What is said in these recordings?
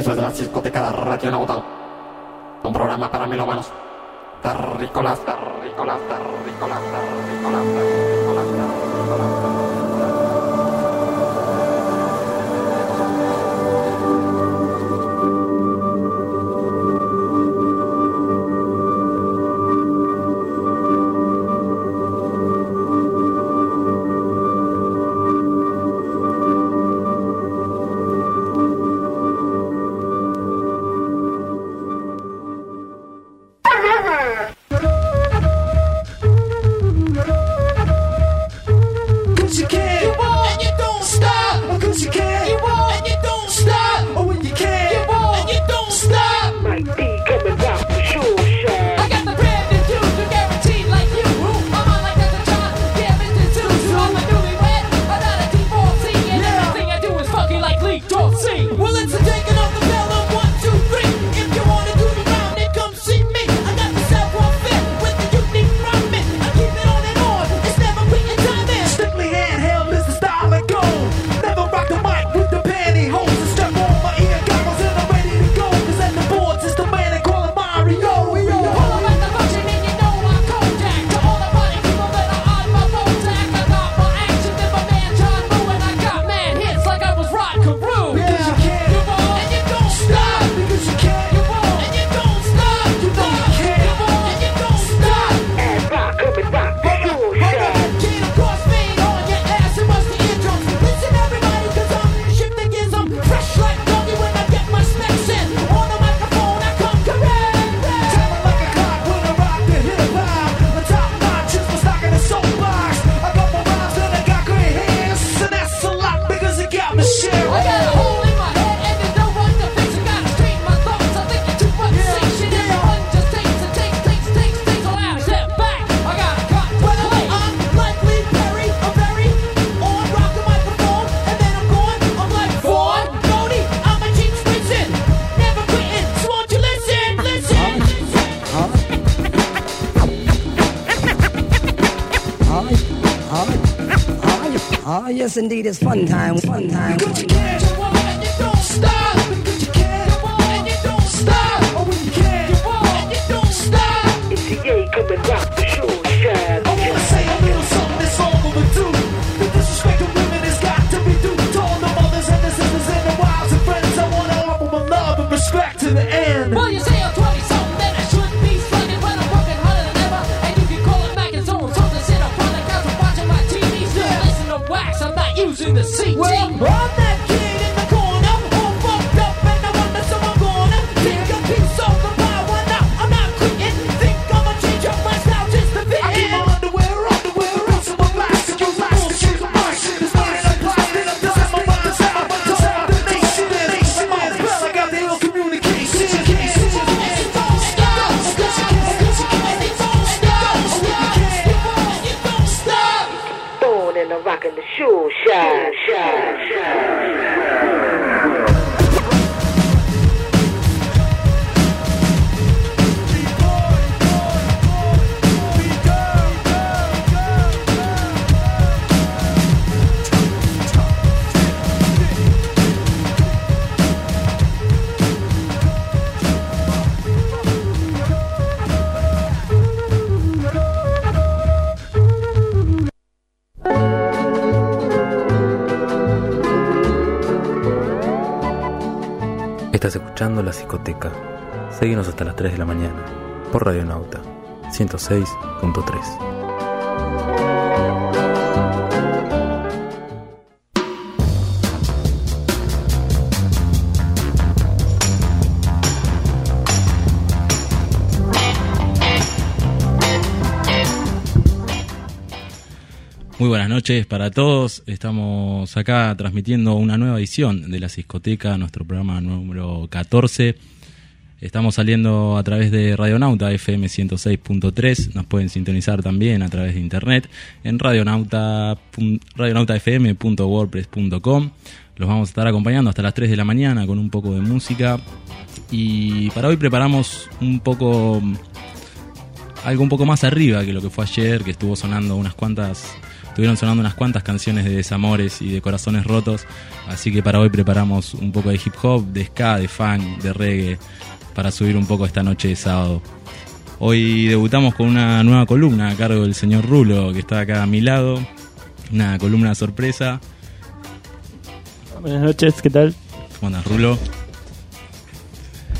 Eso es de las discotecas Radio Nauta. Un programa para melómanos. Terrícolas, terrícolas, terrícolas, terrícolas, terrícolas. yes indeed, it's fun time, fun time. la psicoteca. Seguimos hasta las 3 de la mañana por Radio Nauta 106.3. Muy buenas noches para todos. Estamos acá transmitiendo una nueva edición de la Ciscoteca, nuestro programa número 14. Estamos saliendo a través de Radionauta FM 106.3. Nos pueden sintonizar también a través de internet en radionauta, radionautafm.wordpress.com. Los vamos a estar acompañando hasta las 3 de la mañana con un poco de música. Y para hoy preparamos un poco algo un poco más arriba que lo que fue ayer, que estuvo sonando unas cuantas estuvieron sonando unas cuantas canciones de desamores y de corazones rotos. Así que para hoy preparamos un poco de hip hop, de ska, de funk, de reggae, para subir un poco esta noche de sábado. Hoy debutamos con una nueva columna a cargo del señor Rulo, que está acá a mi lado. Una columna sorpresa. Buenas noches, ¿qué tal? ¿Cómo andas, Rulo?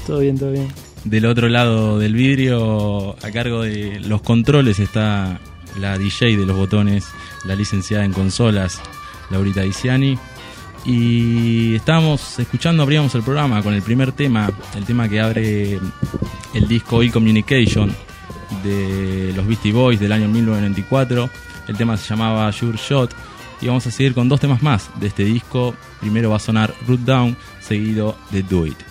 Todo bien, todo bien. Del otro lado del vidrio, a cargo de los controles, está la DJ de los botones, la licenciada en consolas, Laurita Diciani. Y estábamos escuchando, abríamos el programa con el primer tema, el tema que abre el disco E-Communication de los Beastie Boys del año 1994. El tema se llamaba Sure Shot. Y vamos a seguir con dos temas más de este disco. Primero va a sonar Root Down, seguido de Do It.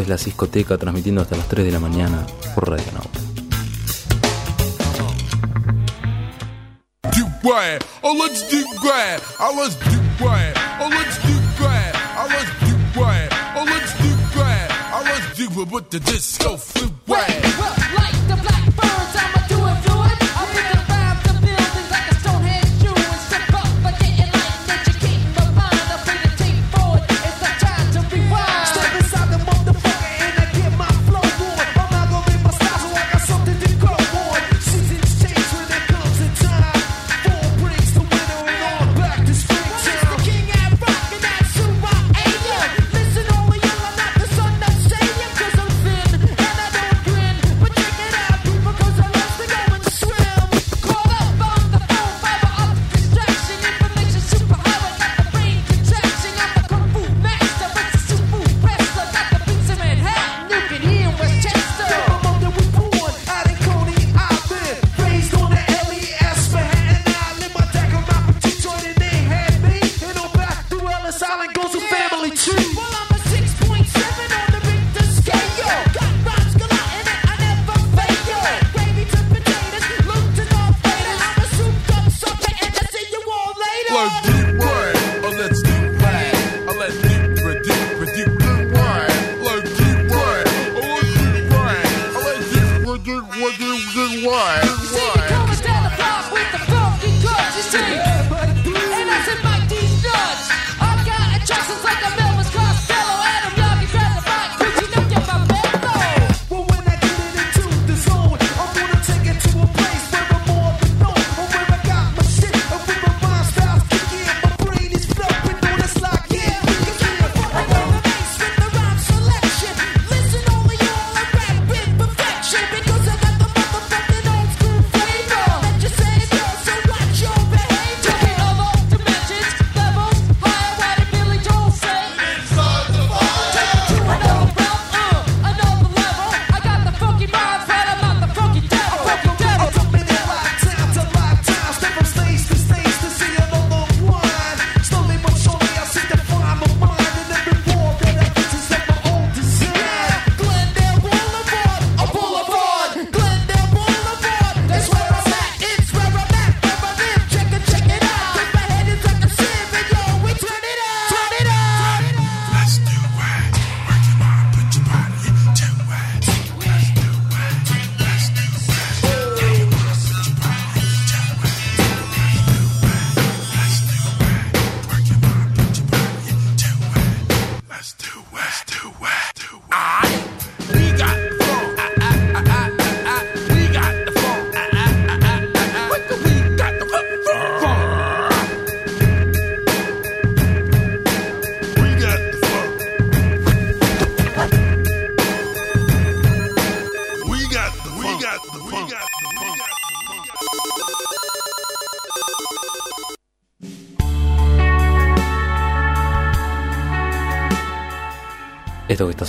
Es La Discoteca transmitiendo hasta las 3 de la mañana por Radio Nauta.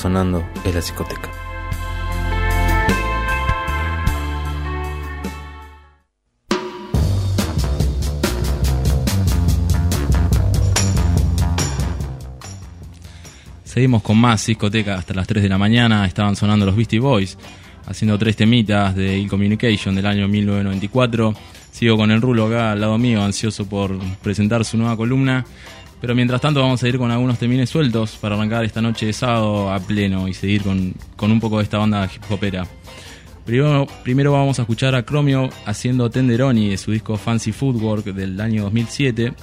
sonando en la psicoteca. Seguimos con más discoteca hasta las 3 de la mañana. Estaban sonando los Beastie Boys, haciendo tres temitas de Ill Communication del año 1994. Sigo con el Rulo acá al lado mío, ansioso por presentar su nueva columna. Pero mientras tanto vamos a ir con algunos temines sueltos para arrancar esta noche de sábado a pleno y seguir con, con un poco de esta banda hip hopera. Primero, primero, vamos a escuchar a Chromio haciendo Tenderoni de su disco Fancy Footwork del año 2007.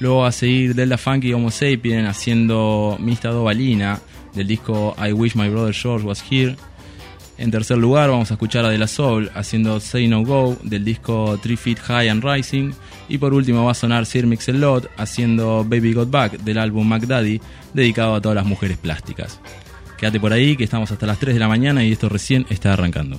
Luego a seguir Delta Funky Homo Sapien haciendo Mista Dovalina del disco I Wish My Brother George Was Here. En tercer lugar vamos a escuchar a De La Soul haciendo Say No Go del disco Three Feet High and Rising. Y por último va a sonar Sir Mix-a-Lot haciendo Baby Got Back del álbum Mac Daddy dedicado a todas las mujeres plásticas. Quédate por ahí que estamos hasta las 3 de la mañana y esto recién está arrancando.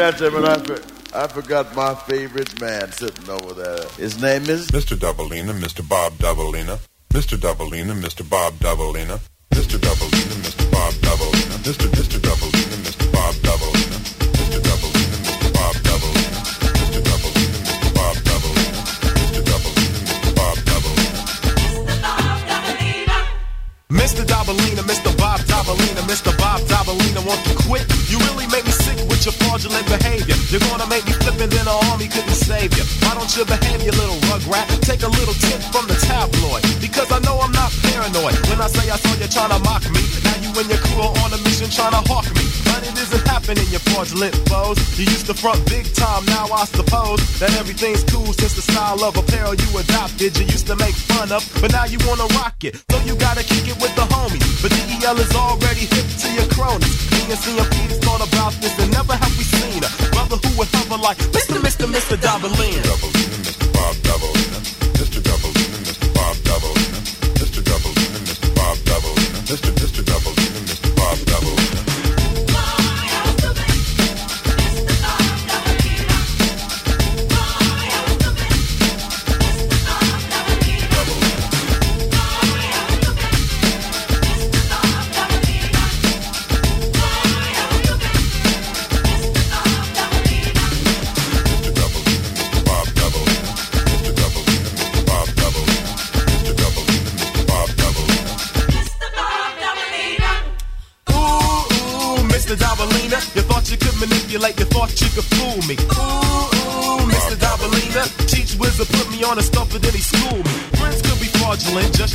I, for, I forgot my favorite man sitting over there. His name is Mr. Dobalina, Mr. Bob Dobalina, Mr. Dobalina, Mr. Bob Dobalina. You used to front big time, now I suppose that everything's cool since the style of apparel you adopted. You used to make fun of, but now you wanna rock it. So you gotta kick it with the homies. But DEL is already hip to your cronies. Me and CMP's thought about this, and never have we seen a brother who was ever like Mr. Mr. Mr. Mr. Mr. Dobalina.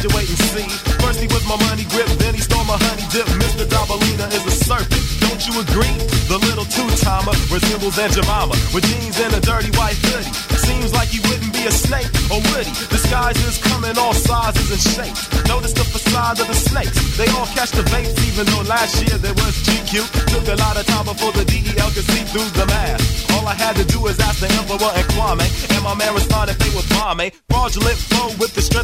you wait and see. First he was my money grip, then he stole my honey dip. Mr. Dobalina is a serpent, don't you agree? The little two-timer resembles Aunt Jemima with jeans and a dirty white hoodie. Seems like he wouldn't be a snake, or would he? Disguises come in all sizes and shapes. Notice the facade of the snakes. They all catch the bait, even though last year there was GQ. Took a lot of time before the DEL could see through the mask. All I had to do is ask the emperor and Kwame, and my man responded they was bombing. Fraudulent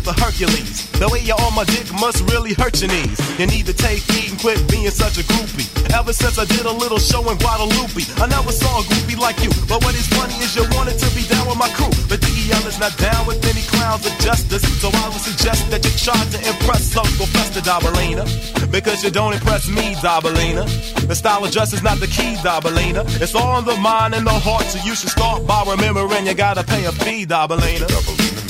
with the Hercules. The way you're on my dick must really hurt your knees. You need to take heed and quit being such a groupie. Ever since I did a little show in Guadalupe, I never saw a groupie like you. But what is funny is you wanted to be down with my crew. But DEL is not down with any clowns of justice. So I would suggest that you try to impress Uncle Fester Dobalina. Because you don't impress me, Dobalina. The style of dress is not the key, Dobalina. It's all in the mind and the heart, so you should start by remembering you gotta pay a fee, Dobalina.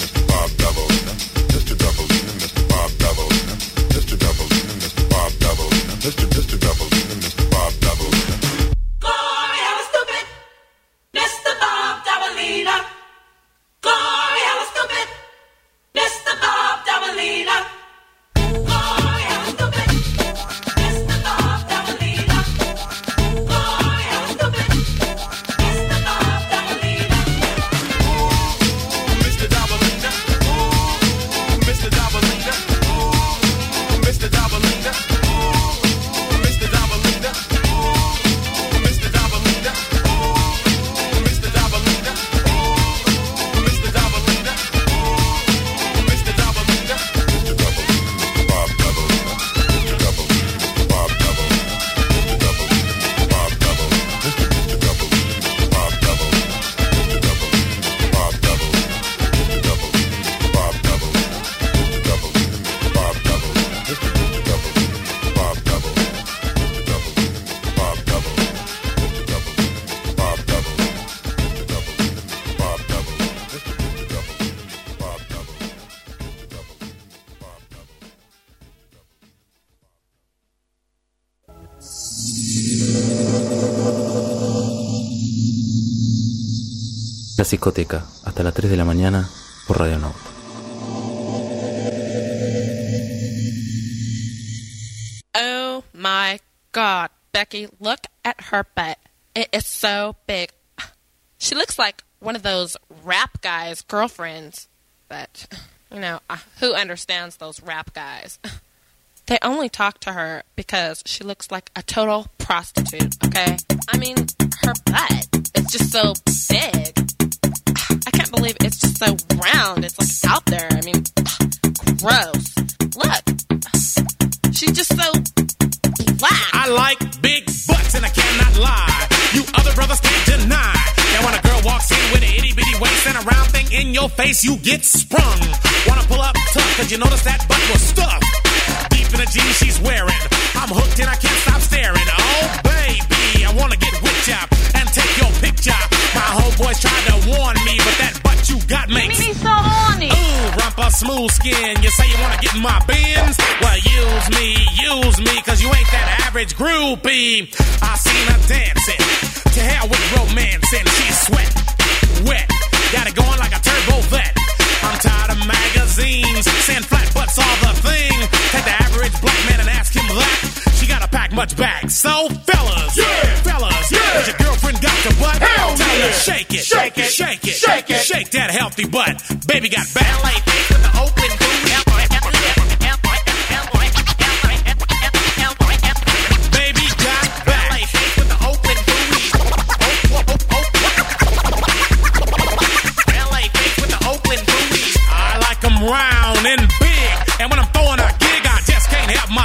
Psicoteca, hasta las 3 de la mañana por Radio Nauta. Oh my god, Becky, look at her butt. It is so big. She looks like one of those rap guys' girlfriends. But, you know, uh, who understands those rap guys? They only talk to her because she looks like a total prostitute, okay? I mean, her butt is just so big. Can't believe it's just so round. It's like out there. I mean, gross. Look. She's just so black. I like big butts and I cannot lie. You other brothers can't deny that when a girl walks in with an itty bitty waist and a round thing in your face, you get sprung. Wanna pull up tough cause you notice that butt was stuffed. Deep in the jeans she's wearing. I'm hooked and I can't stop staring. Oh baby, I wanna get ya and take your picture. My homeboys tried to warn me, but that butt you got makes me so horny. Ooh, rumpa smooth skin. You say you wanna get in my bins? Well, use me, use me, cause you ain't that average groupie. I seen her dancing. To hell with romancing. She's sweat, wet. Got it going like a turbo vet. I'm tired of magazines saying flat butts all the thing. Take the average black man and ask him that. She gotta pack much back. So, fellas, yeah. fellas, yeah. Has your girlfriend got the butt? Hell Tell her yeah. shake it, Shake it. shake it, Shake it. shake that healthy butt. Baby got ballet feet with the open Baby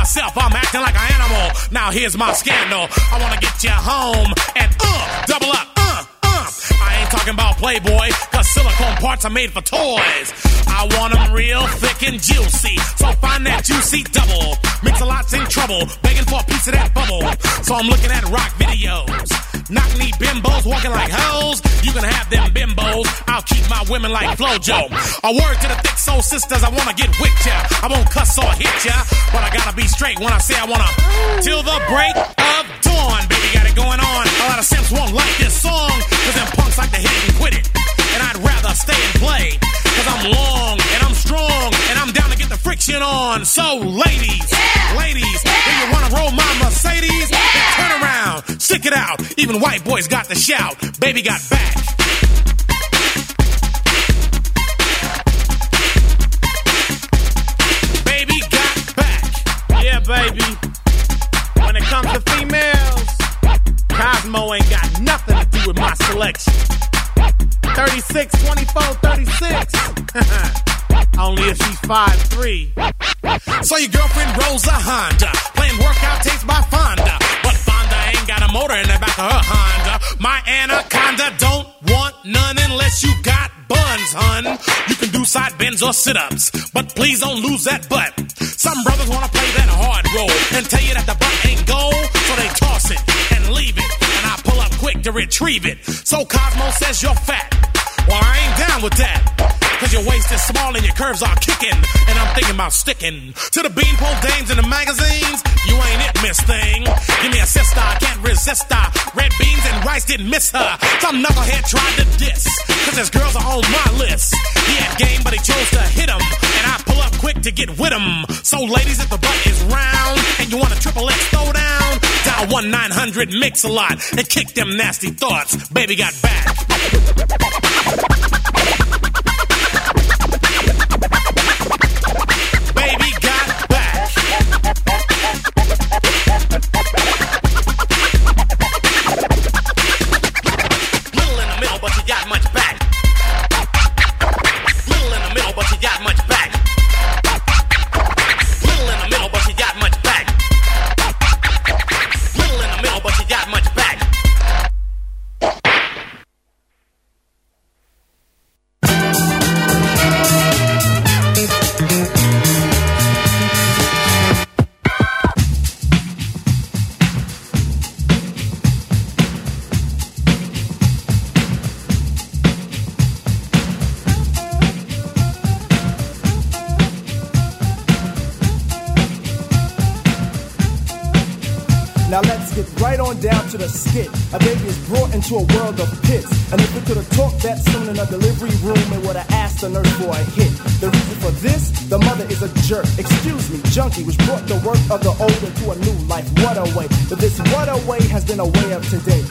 myself. I'm acting like an animal. Now here's my scandal. I wanna get you home and uh, double up, uh, uh. I ain't talking about Playboy, cause silicone parts are made for toys. I want 'em real thick and juicy. So find that juicy double. Mix a lot's in trouble, begging for a piece of that bubble. So I'm looking at rock videos. Knock knee bimbos walking like hoes. You can have them bimbos. I'll keep my women like Flojo. A word to the thick soul sisters, I wanna get with ya. I won't cuss or hit ya, but I gotta be straight when I say I wanna. Till the break of dawn, baby, got it going on. A lot of simps won't like this song, cause them punks like to hit it and quit it. And I'd rather stay and play, cause I'm long and I'm strong, and I'm down to get the friction on. So, ladies, ladies, do you wanna roll my Mercedes? Then turn around Check it out. Even white boys got the shout. Baby got back. Baby got back. Yeah, baby. When it comes to females, Cosmo ain't got nothing to do with my selection. 36, 24, 36. Only if she's 5'3. So your girlfriend rolls a Honda, playing workout tapes by Fonda. But Fonda ain't got a motor in the back of her Honda. My anaconda don't want none unless you got buns, hun. You can do side bends or sit ups, but please don't lose that butt. Some brothers wanna play that hard role and tell you that the butt ain't gold, so they toss it and leave it. And I pull up quick to retrieve it. So Cosmo says you're fat. Well, I ain't down with that. Cause your waist is small and your curves are kicking. And I'm thinking about sticking to the beanpole dames in the magazines. You ain't it, miss thing. Give me a sister, I can't resist her. Red beans and rice didn't miss her. Some knucklehead tried to diss. Cause his girls are on my list. He had game, but he chose to hit him. And I pull up quick to get with him. So, ladies, if the butt is round and you want a triple X throw down, dial 1 900 Mix a lot and kick them nasty thoughts. Baby got back. Into a world of pits. And if we could have talked that soon in a delivery room, it would have asked the nurse for a hit. The reason for this, the mother is a jerk. Excuse me, junkie, which brought the work of the old into a new life. What a way. But this what a way has been a way of today.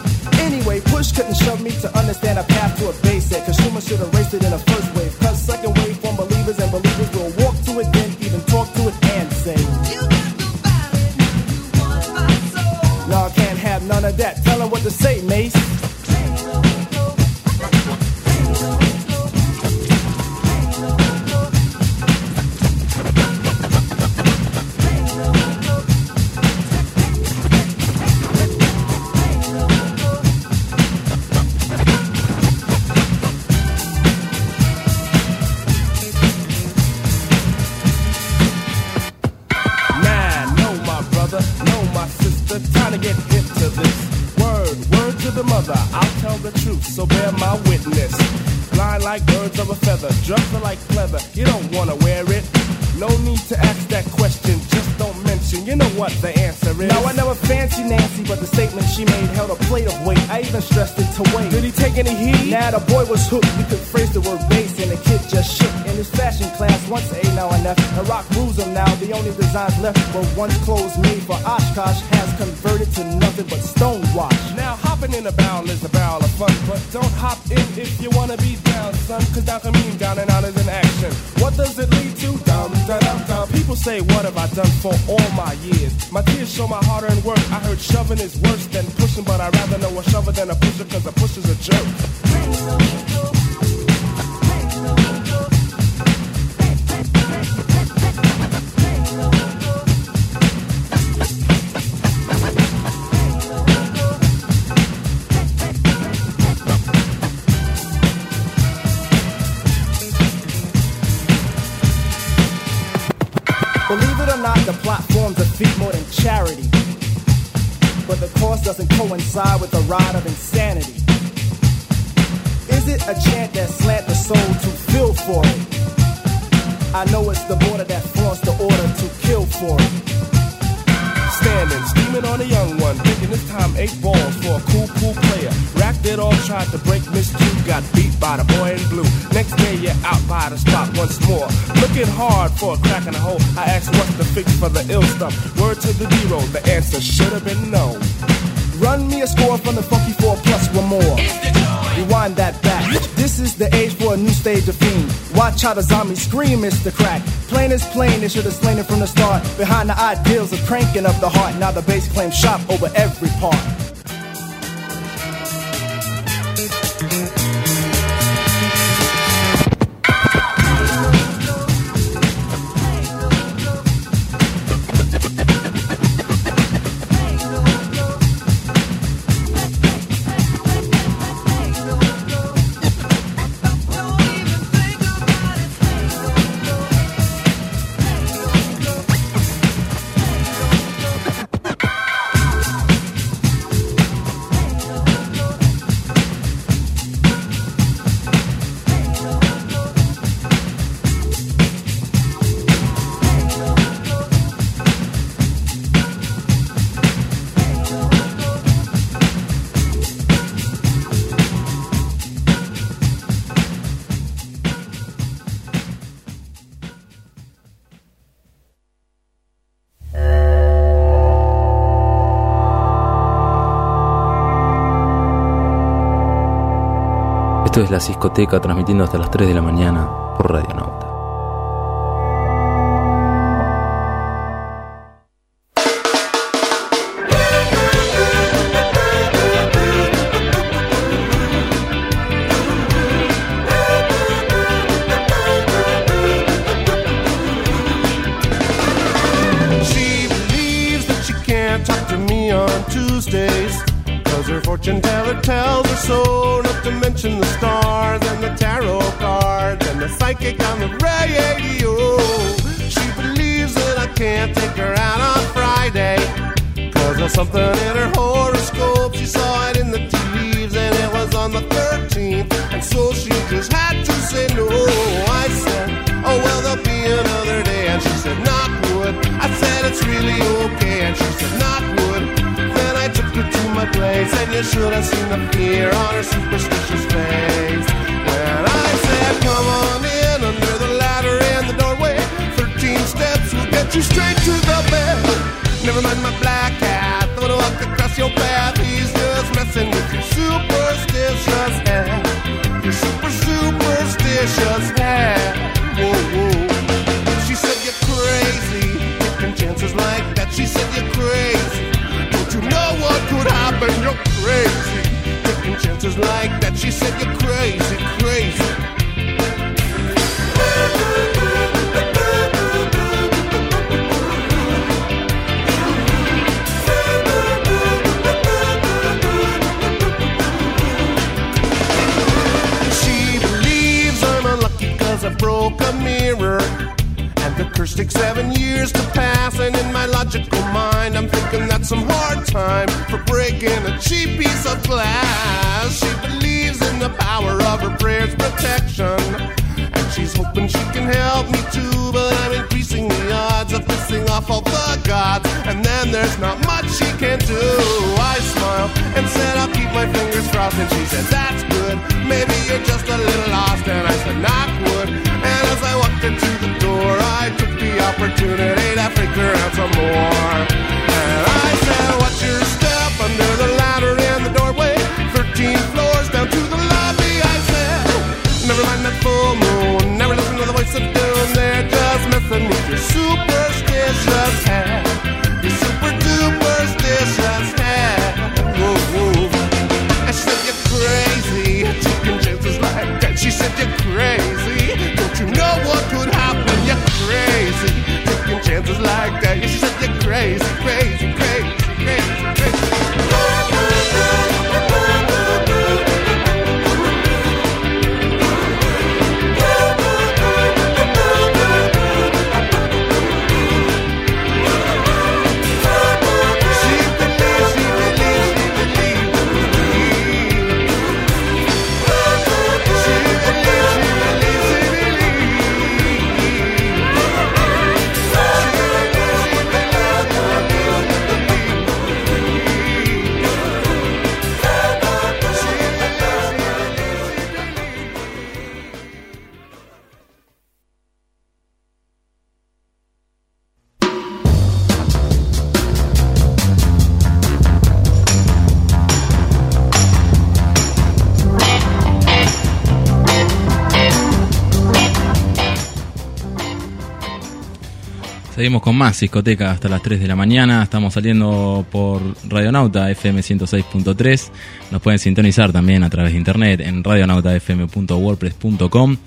Anyway, push couldn't shove me to understand a path to a base set. Consumer should erase it in a first wave. Cause second wave from believers and believers will walk to it, then even talk to it and say. No, I can't have none of that. Tell her what to say, Mace. Drugs are like leather. You don't wanna wear it. No need to ask that question, just don't mention. You know what the answer is. Now I never fancy Nancy, but the statement she made held a plate of weight. I even stressed it to weight. Did he take any heat? Nah, the boy was hooked. We could designs left were once clothes made for Oshkosh has converted to nothing but stonewash. Now hopping in a barrel is a barrel of fun, but don't hop in if you wanna be down, son. Cause down can mean down and out is an action. What does it lead to? Dum da dum dum. People say, what have I done for all my years? My tears show my hard-earned work. I heard shoving is worse than pushing, but I'd rather know a shover than a pusher, cause a pusher's a jerk. Feat more than charity. But the cost doesn't coincide with the ride of insanity. Is it a chant that slant the soul to feel for it? I know it's the border that flaunts the order to kill for it. Standing, steaming on a young one, thinking this time eight balls for a cool, cool player. Racked it all, tried to break Miss Q, got beat by the boy in blue. Next day you're out by the spot once more. Looking hard for a crack in the hole. I asked what's the fix for the ill stuff. Word to the zero, the answer should have been no. Run me a score from the funky four plus one more. Rewind that back. This is the age for a new stage of fiend. Watch how the zombies scream, it's the crack. Plain is plain, they should have slain it from the start. Behind the ideals of cranking up the heart. Now the bass claims shop over every part. Es la discoteca transmitiendo hasta las 3 de la mañana por Radio something in her horoscope. She saw it in the tea leaves and it was on the 13th. And so she just had to say no. I said, oh well, there'll be another day. And she said, Not wood. I said, it's really okay. And she said, Not wood. Then I took her to my place. And you should have seen the fear on her superstitious face. When I said, come on in under the ladder in the doorway. 13 steps will get you straight to the bed. Never mind my black superstitious head. Your super superstitious head. Whoa, whoa. She said you're crazy. Taking chances like that. She said you're crazy. Don't you know what could happen? You're crazy. Taking chances like that. She said you're crazy. A mirror. And the curse takes seven years to pass. And in my logical mind, I'm thinking that's some hard time for breaking a cheap piece of glass. She believes in the power of her prayer's protection. And she's hoping she can help me too. But I'm increasing the odds of pissing off all the gods. And then there's not much she can do. I smile and said, I'll keep my fingers crossed. And she said, That's good. Maybe you're just a little lost. And I said, Knock wood. As I the door, I took the opportunity to her out some more. And I said, Watch your step under the ladder in the doorway. 13 floors down to the lobby. I said, Never mind Seguimos con más discoteca hasta las 3 de la mañana. Estamos saliendo por Radionauta FM 106.3. Nos pueden sintonizar también a través de internet en radionautafm.wordpress.com.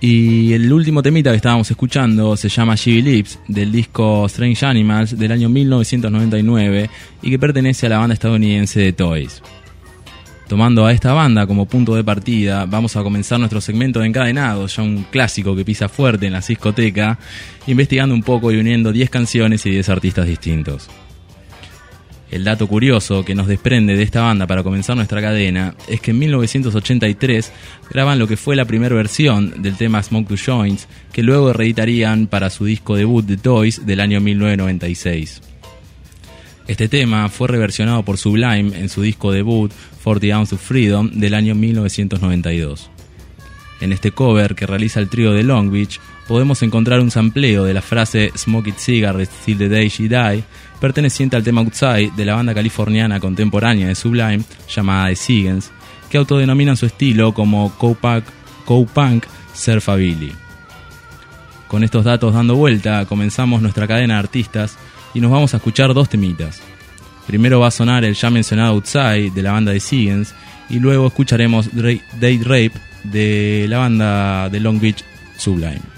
Y el último temita que estábamos escuchando se llama She Lips del disco Strange Animals del año 1999 y que pertenece a la banda estadounidense de Toys. Tomando a esta banda como punto de partida, vamos a comenzar nuestro segmento de encadenados, ya un clásico que pisa fuerte en la discoteca, investigando un poco y uniendo 10 canciones y 10 artistas distintos. El dato curioso que nos desprende de esta banda para comenzar nuestra cadena es que en 1983 graban lo que fue la primera versión del tema Smoke to Joints, que luego reeditarían para su disco debut The Toys del año 1996. Este tema fue reversionado por Sublime en su disco debut 40 Ounce of Freedom del año 1992. En este cover que realiza el trío de Long Beach podemos encontrar un sampleo de la frase Smoke It Cigarettes Till the Day She Die, perteneciente al tema Outside de la banda californiana contemporánea de Sublime llamada The Seagans, que autodenominan su estilo como Cowpunk, Cowpunk Surfabilly. Con estos datos dando vuelta, comenzamos nuestra cadena de artistas y nos vamos a escuchar dos temitas. Primero va a sonar el ya mencionado Outside de la banda de Seagans y luego escucharemos Date Rape de la banda de Long Beach Sublime.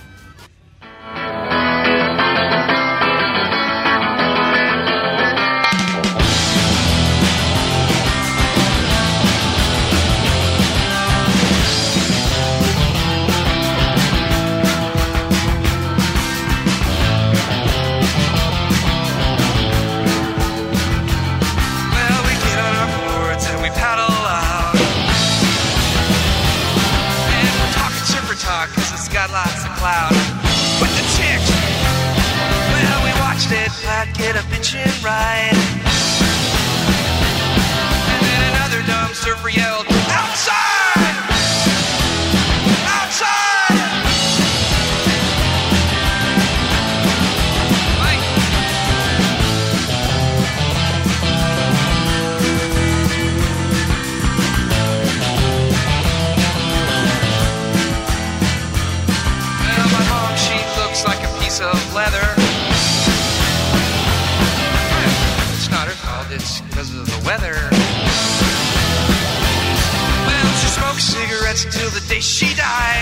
Day she died.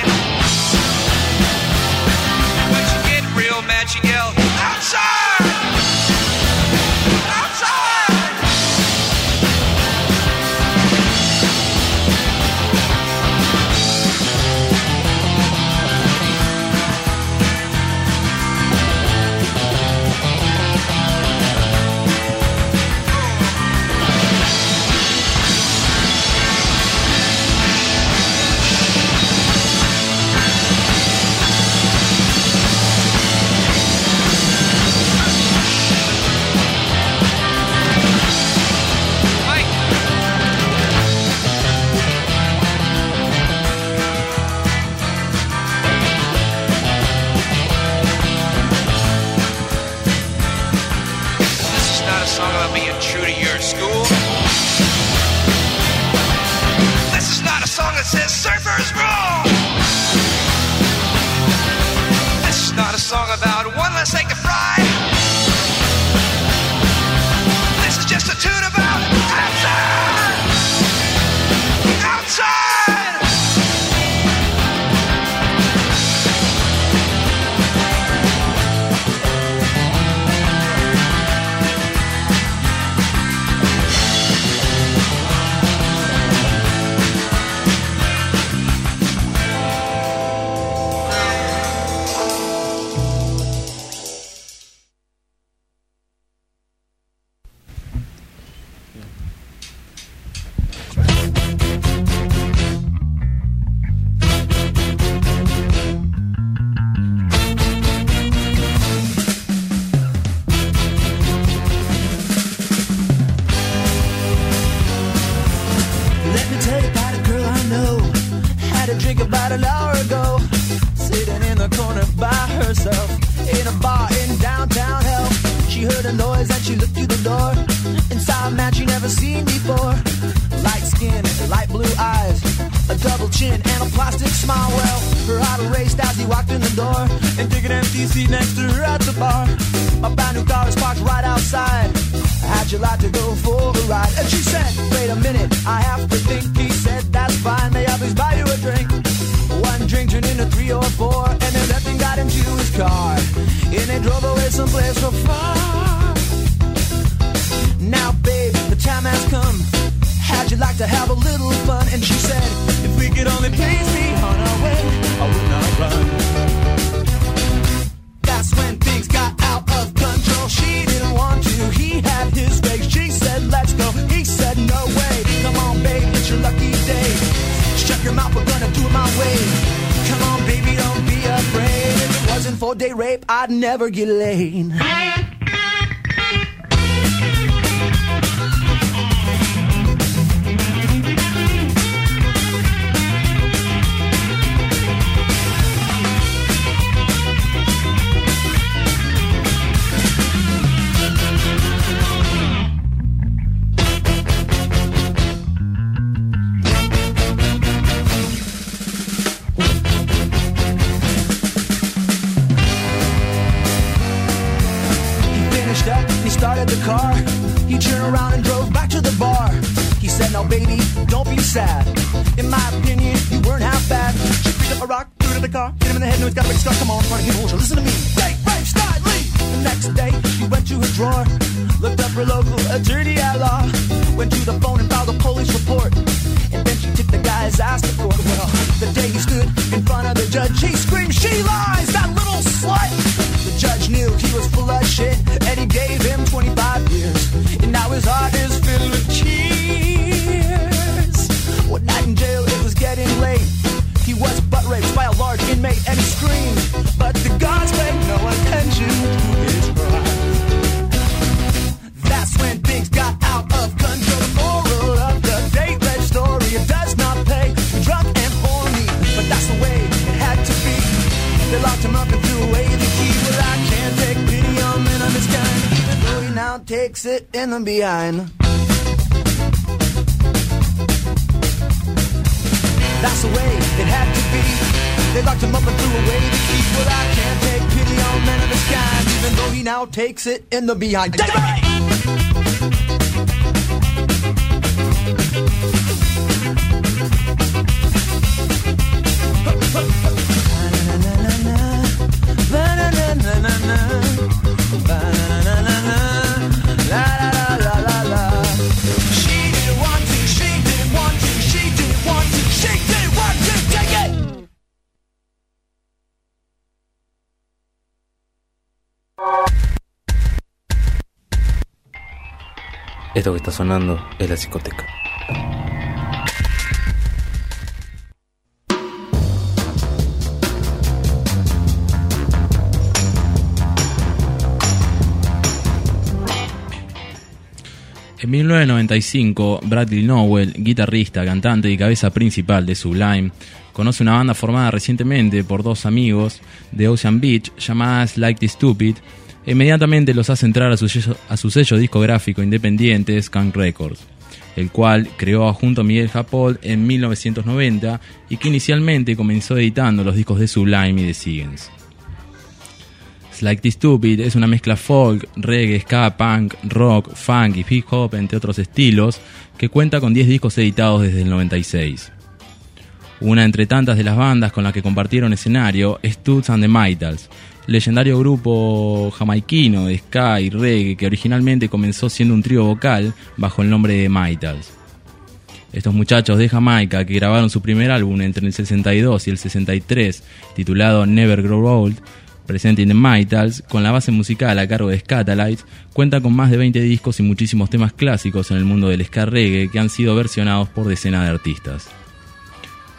Never takes it in the behind. Esto que está sonando es la psicoteca. En 1995, Bradley Nowell, guitarrista, cantante y cabeza principal de Sublime, conoce una banda formada recientemente por dos amigos de Ocean Beach llamada the Stupid inmediatamente los hace entrar a su, sello, discográfico independiente Skunk Records, el cual creó junto a Miguel Japol en 1990 y que inicialmente comenzó editando los discos de Sublime y de Sigens. Slightly Stupid es una mezcla folk, reggae, ska, punk, rock, funk y hip hop, entre otros estilos, que cuenta con 10 discos editados desde el 96. Una entre tantas de las bandas con las que compartieron escenario es Toots and the Maytals, legendario grupo jamaiquino de ska y reggae que originalmente comenzó siendo un trío vocal bajo el nombre de Maytals. Estos muchachos de Jamaica que grabaron su primer álbum entre el 62 y el 63, titulado Never Grow Old, presente in the Maytals, con la base musical a cargo de Scatalites, cuenta con más de 20 discos y muchísimos temas clásicos en el mundo del ska reggae que han sido versionados por decenas de artistas.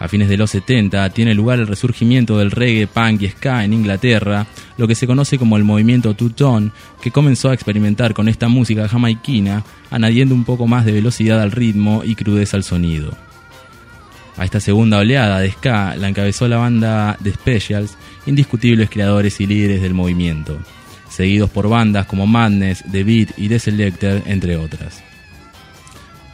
A fines de los 70 tiene lugar el resurgimiento del reggae, punk y ska en Inglaterra, lo que se conoce como el movimiento two-tone, que comenzó a experimentar con esta música jamaiquina, añadiendo un poco más de velocidad al ritmo y crudeza al sonido. A esta segunda oleada de ska la encabezó la banda The Specials, indiscutibles creadores y líderes del movimiento, seguidos por bandas como Madness, The Beat y The Selector, entre otras.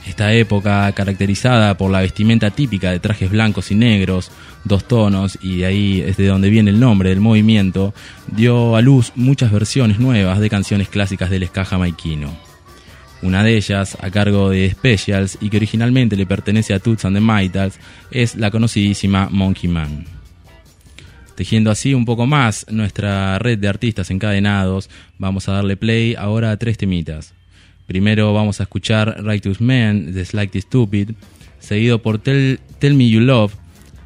Esta época, caracterizada por la vestimenta típica de trajes blancos y negros, dos tonos, y de ahí es de donde viene el nombre del movimiento, dio a luz muchas versiones nuevas de canciones clásicas del ska jamaiquino. Una de ellas, a cargo de Specials y que originalmente le pertenece a Toots and the Maytals, es la conocidísima Monkey Man. Tejiendo así un poco más nuestra red de artistas encadenados, vamos a darle play ahora a tres temitas. Primero vamos a escuchar Righteous Man de Slightly Stupid, seguido por Tell, Tell Me You Love,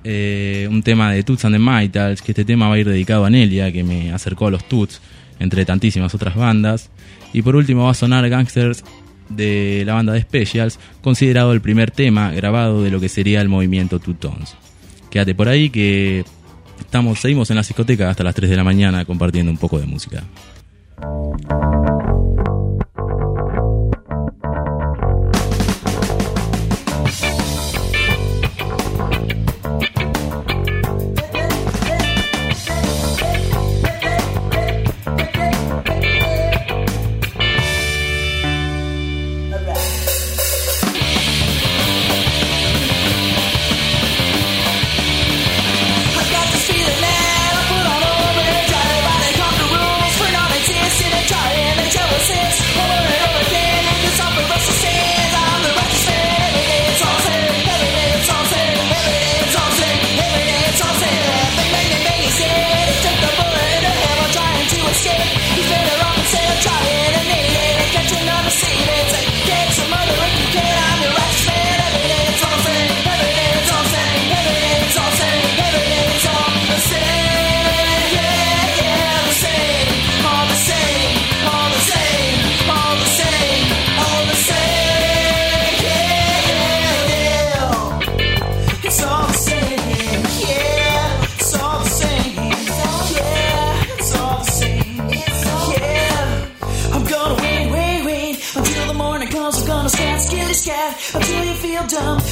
eh, un tema de Toots and the Maytals, que este tema va a ir dedicado a Nelia, que me acercó a los Toots, entre tantísimas otras bandas. Y por último va a sonar Gangsters de la banda de Specials, considerado el primer tema grabado de lo que sería el movimiento Two Tones. Quédate por ahí que estamos, seguimos en la discoteca hasta las 3 de la mañana compartiendo un poco de música. Until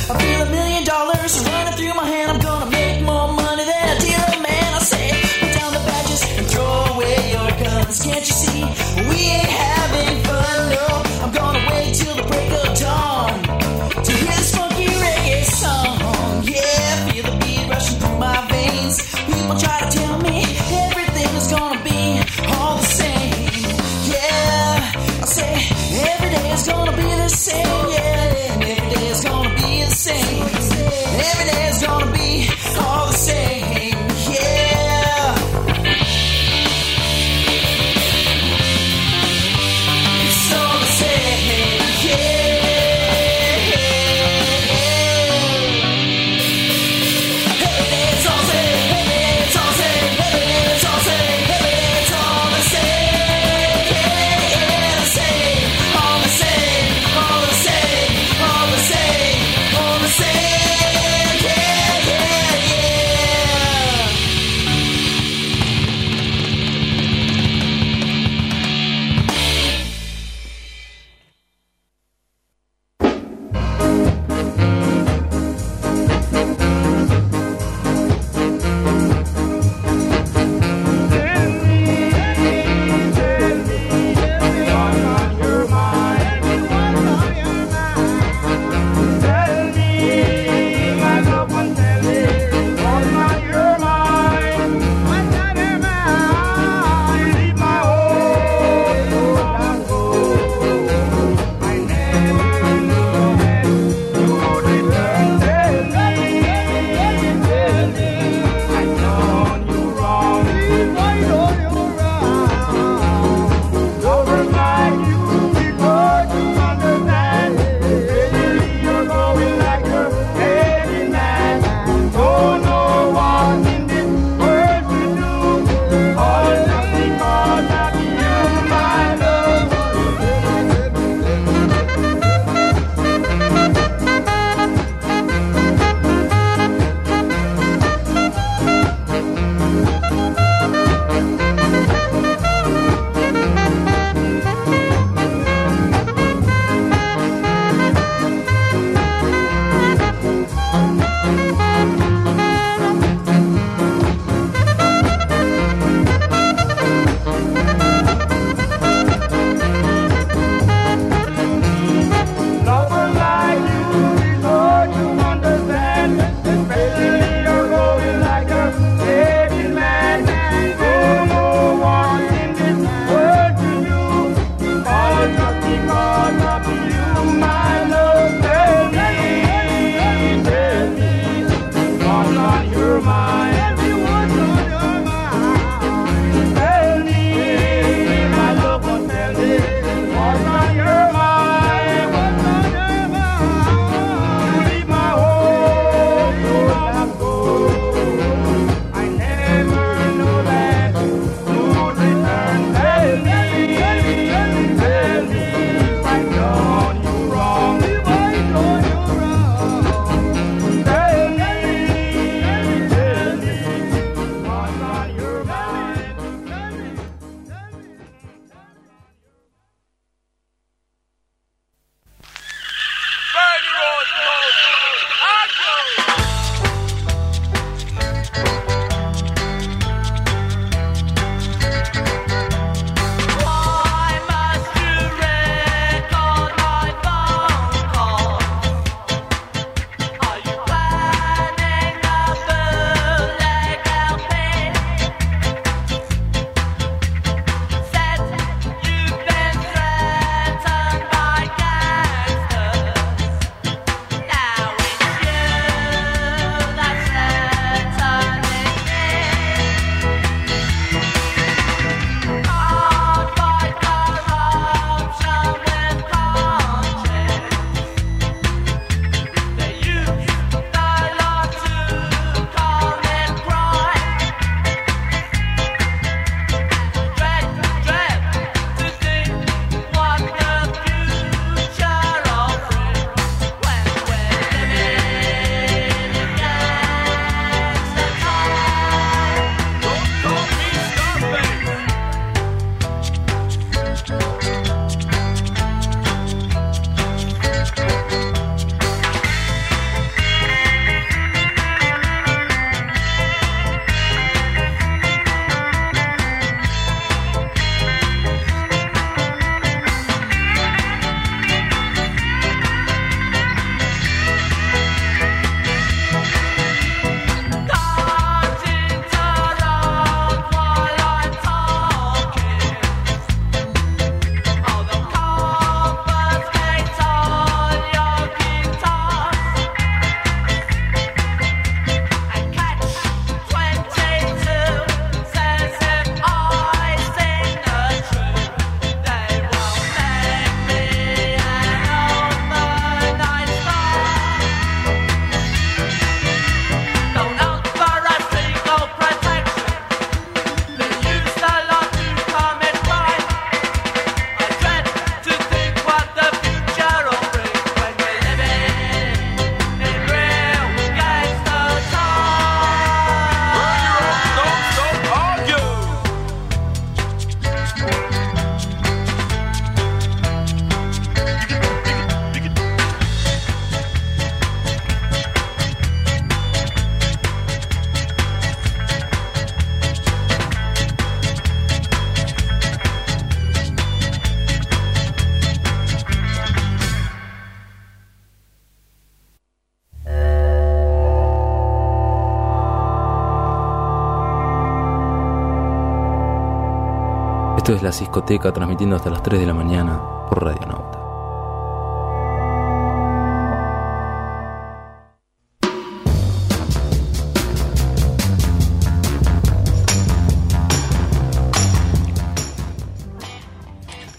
Esto es la discoteca transmitiendo hasta las 3 de la mañana por Radio Nauta.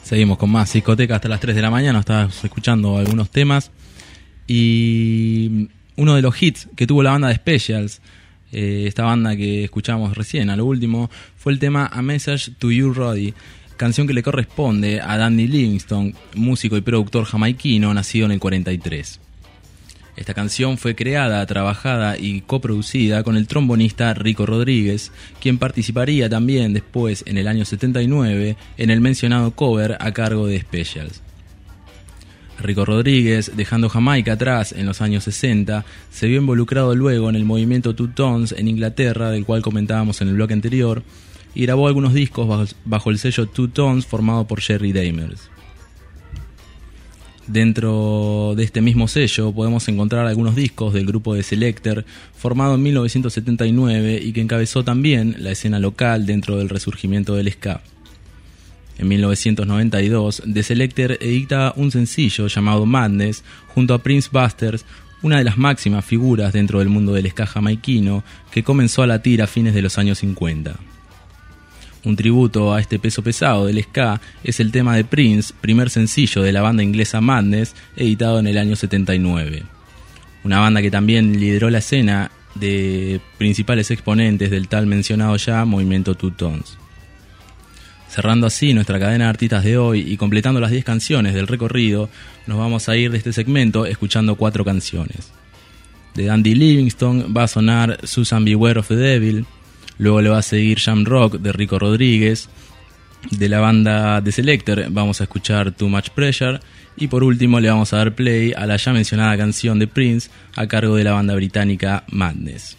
Seguimos con más discoteca hasta las 3 de la mañana. Estás escuchando algunos temas. Y uno de los hits que tuvo la banda de Specials, eh, esta banda que escuchamos recién, a lo último, fue el tema A Message to You, Roddy. Canción que le corresponde a Dandy Livingston, músico y productor jamaiquino, nacido en el 43. Esta canción fue creada, trabajada y coproducida con el trombonista Rico Rodríguez, quien participaría también después, en el año 79, en el mencionado cover a cargo de Specials. Rico Rodríguez, dejando Jamaica atrás en los años 60, se vio involucrado luego en el movimiento Two Tones en Inglaterra, del cual comentábamos en el bloque anterior, y grabó algunos discos bajo, el sello Two Tones formado por Jerry Damers. Dentro de este mismo sello podemos encontrar algunos discos del grupo de Selector, formado en 1979 y que encabezó también la escena local dentro del resurgimiento del ska. En 1992, The Selector edita un sencillo llamado Madness junto a Prince Busters, una de las máximas figuras dentro del mundo del ska jamaiquino que comenzó a latir a fines de los años 50. Un tributo a este peso pesado del ska es el tema de Prince, primer sencillo de la banda inglesa Madness, editado en el año 79. Una banda que también lideró la escena de principales exponentes del tal mencionado ya movimiento Two Tones. Cerrando así nuestra cadena de artistas de hoy y completando las 10 canciones del recorrido, nos vamos a ir de este segmento escuchando cuatro canciones. De Dandy Livingston va a sonar Susan Beware of the Devil, luego le va a seguir Jam Rock de Rico Rodríguez, de la banda The Selector vamos a escuchar Too Much Pressure y por último le vamos a dar play a la ya mencionada canción de Prince a cargo de la banda británica Madness.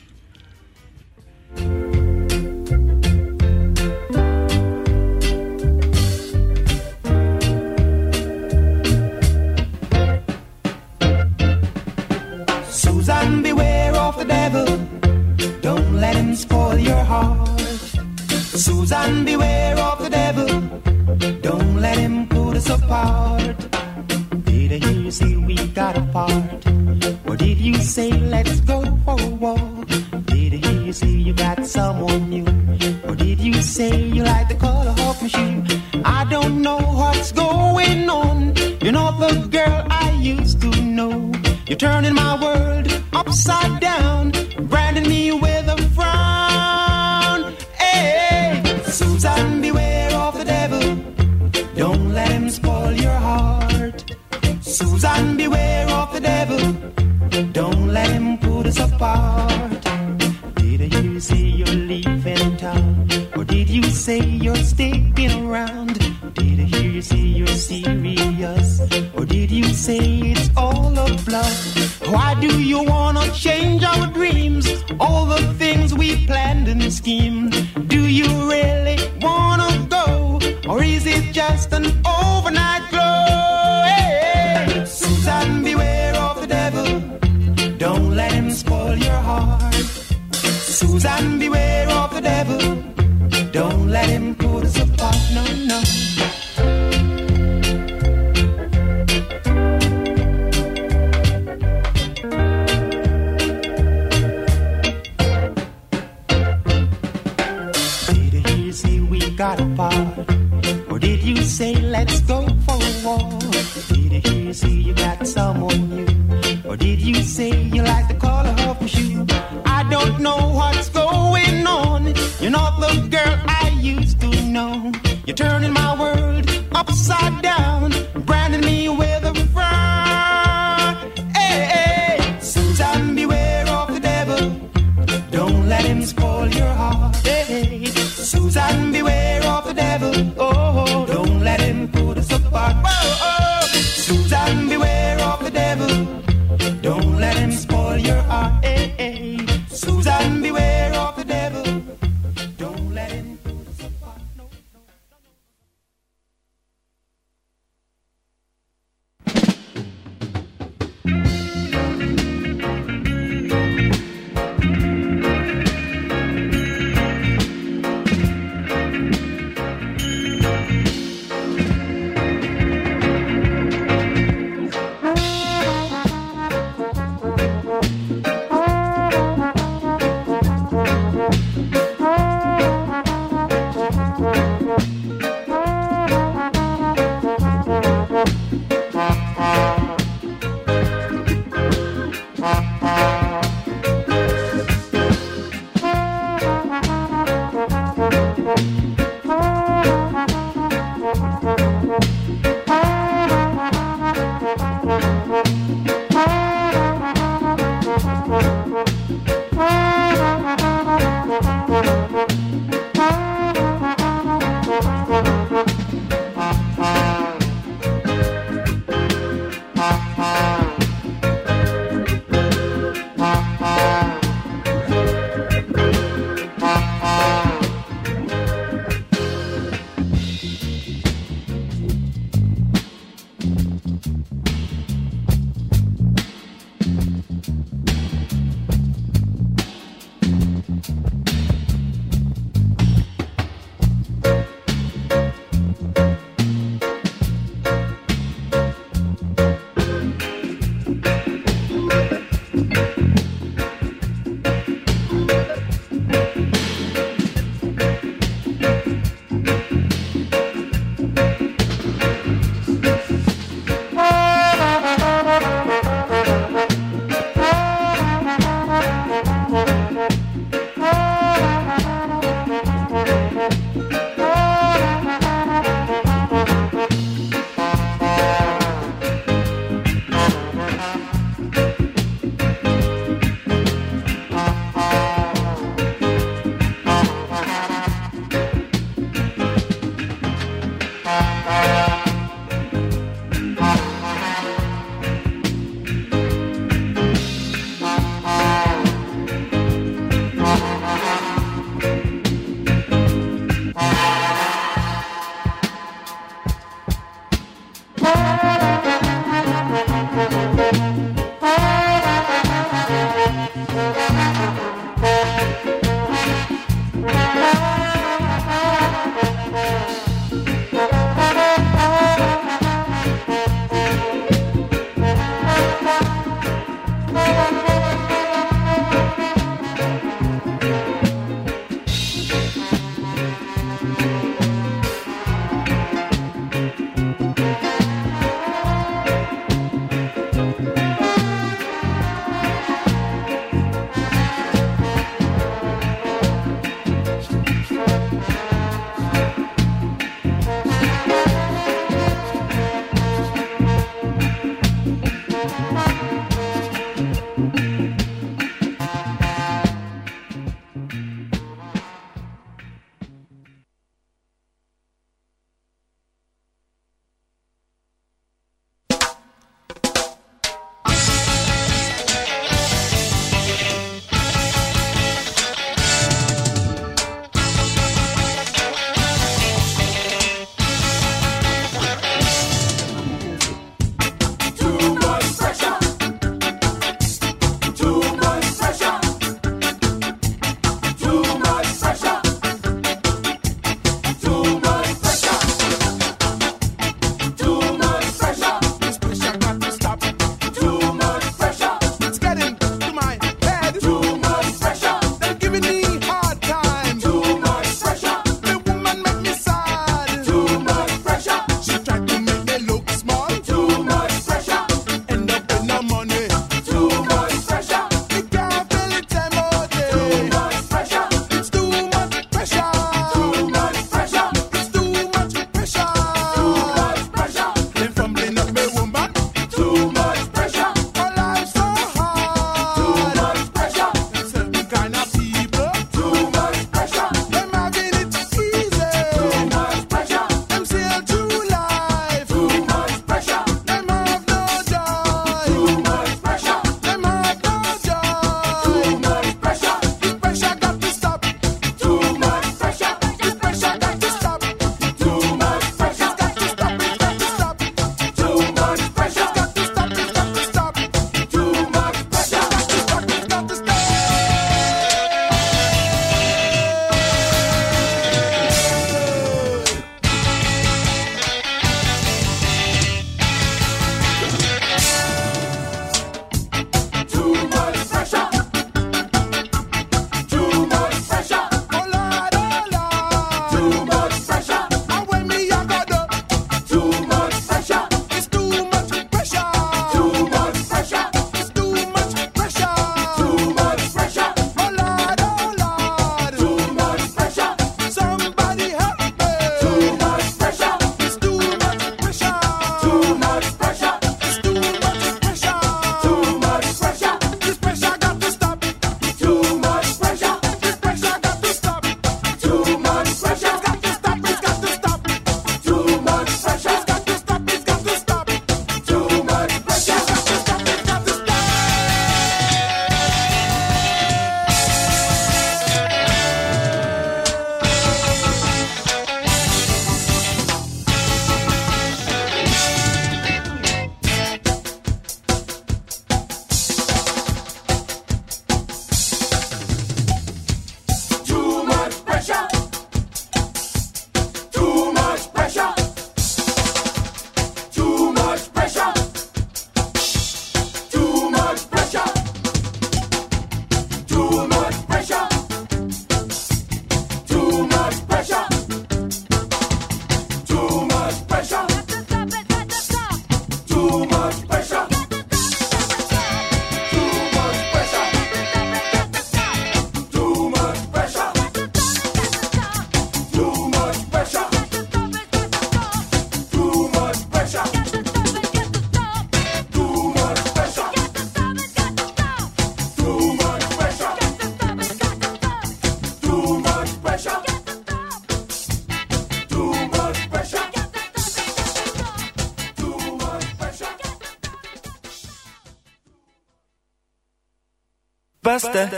Let him spoil your heart. Susan, beware of the devil. Don't let him put us apart. Did I hear you say we got apart? Or did you say let's go for a walk? Did I hear you say you got someone new? Or did you say you like the color of my shoe? I don't know what's going on. You're not the girl I used to know. You're turning my world upside down, branding me with Susan, beware of the devil. Don't let him spoil your heart. Susan, beware of the devil. Don't let him put us apart. Did you say you're leaving town? You say you're sticking around? Did I hear you say you're serious? Or did you say it's all a bluff? Why do you wanna change our dreams? All the things we planned and schemed. Do you really wanna go? Or is it just an overnight glow? Hey, Susan, beware of the devil. Don't let him spoil your heart. Susan, beware of the devil. Don't let him put us apart. No, no. Did you say we got apart? Or did you say let's go for a walk? Did you say you got someone new? Or did you say you like the color of my shoe? I don't know what's going on. You're not the girl I used to know. You're turning my world upside down, branding me with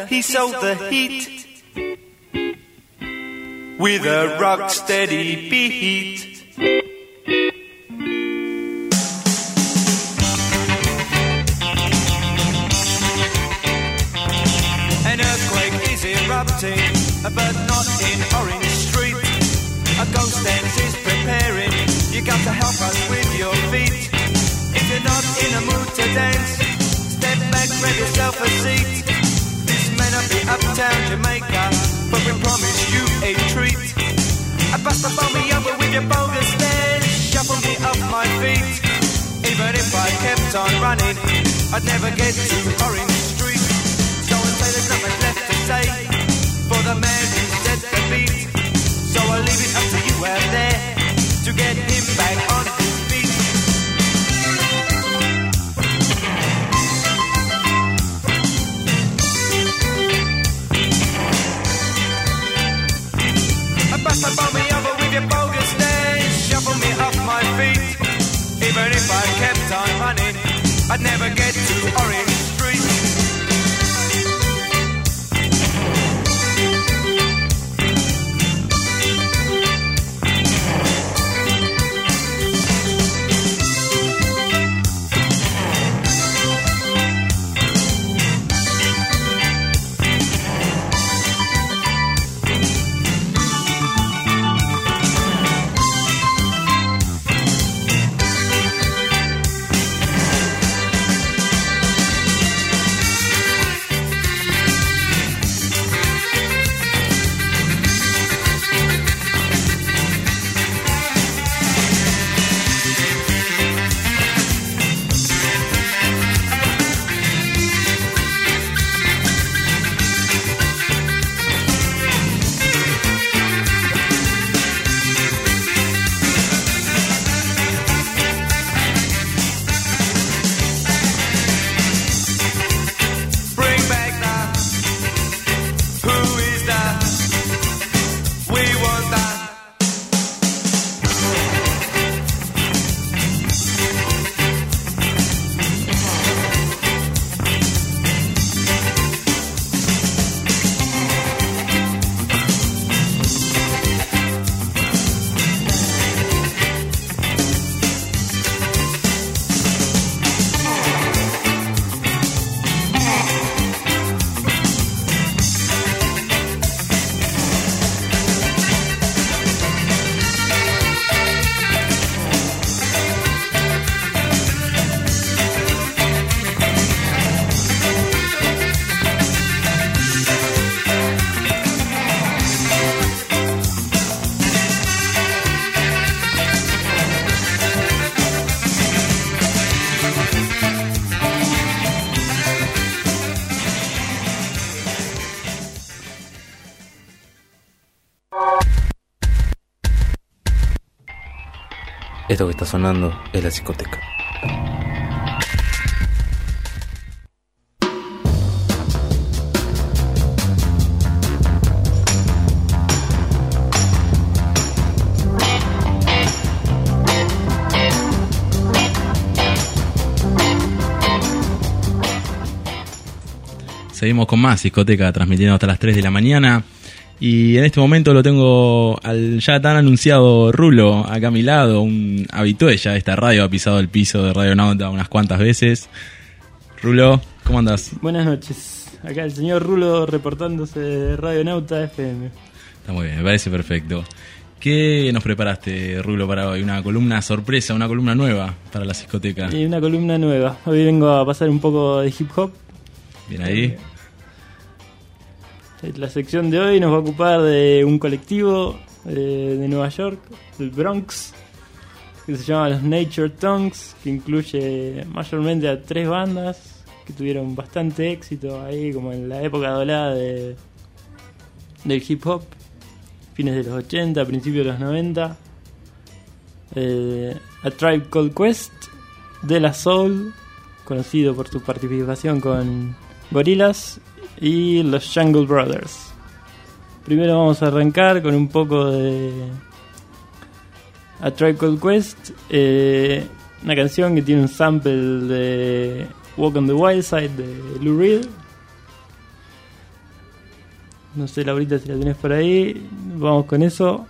He sold the heat with a rock steady beat. Esto que está sonando es la psicoteca. Seguimos con más discoteca transmitiendo hasta las 3 de la mañana. Y en este momento lo tengo al ya tan anunciado Rulo acá a mi lado, un habitué ya de esta radio, ha pisado el piso de Radio Nauta unas cuantas veces. Rulo, ¿cómo andas? Buenas noches. Acá el señor Rulo reportándose de Radio Nauta FM. Está muy bien, me parece perfecto. ¿Qué nos preparaste, Rulo, para hoy? ¿Una columna sorpresa, una columna nueva para la discoteca? Y una columna nueva. Hoy vengo a pasar un poco de hip hop. Bien ahí. La sección de hoy nos va a ocupar de un colectivo eh, de Nueva York, el Bronx, que se llama los Nature Tongues, que incluye mayormente a tres bandas que tuvieron bastante éxito ahí, como en la época dorada de, del hip hop, fines de los 80, principios de los 90. Eh, a Tribe Called Quest, De La Soul, conocido por su participación con Gorillaz, y los Jungle Brothers. Primero vamos a arrancar con un poco de A Tribe Called Quest, eh, una canción que tiene un sample de Walk on the Wild Side de Lou Reed. No sé, Laurita, si la tenés por ahí. Vamos con eso.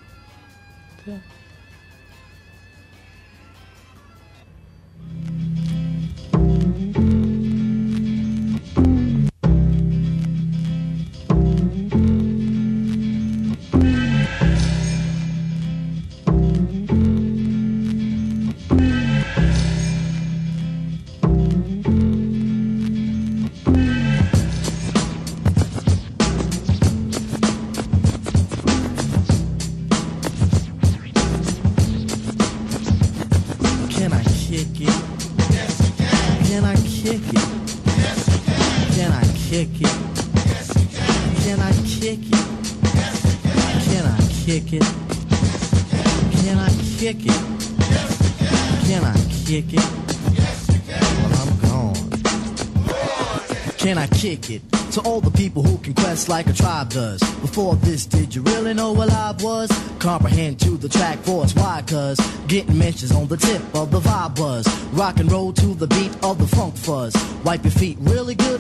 Before this, did you really know what live was? Comprehend to the track force, why? Cause getting mentions on the tip of the vibe buzz. Rock and roll to the beat of the funk fuzz. Wipe your feet really good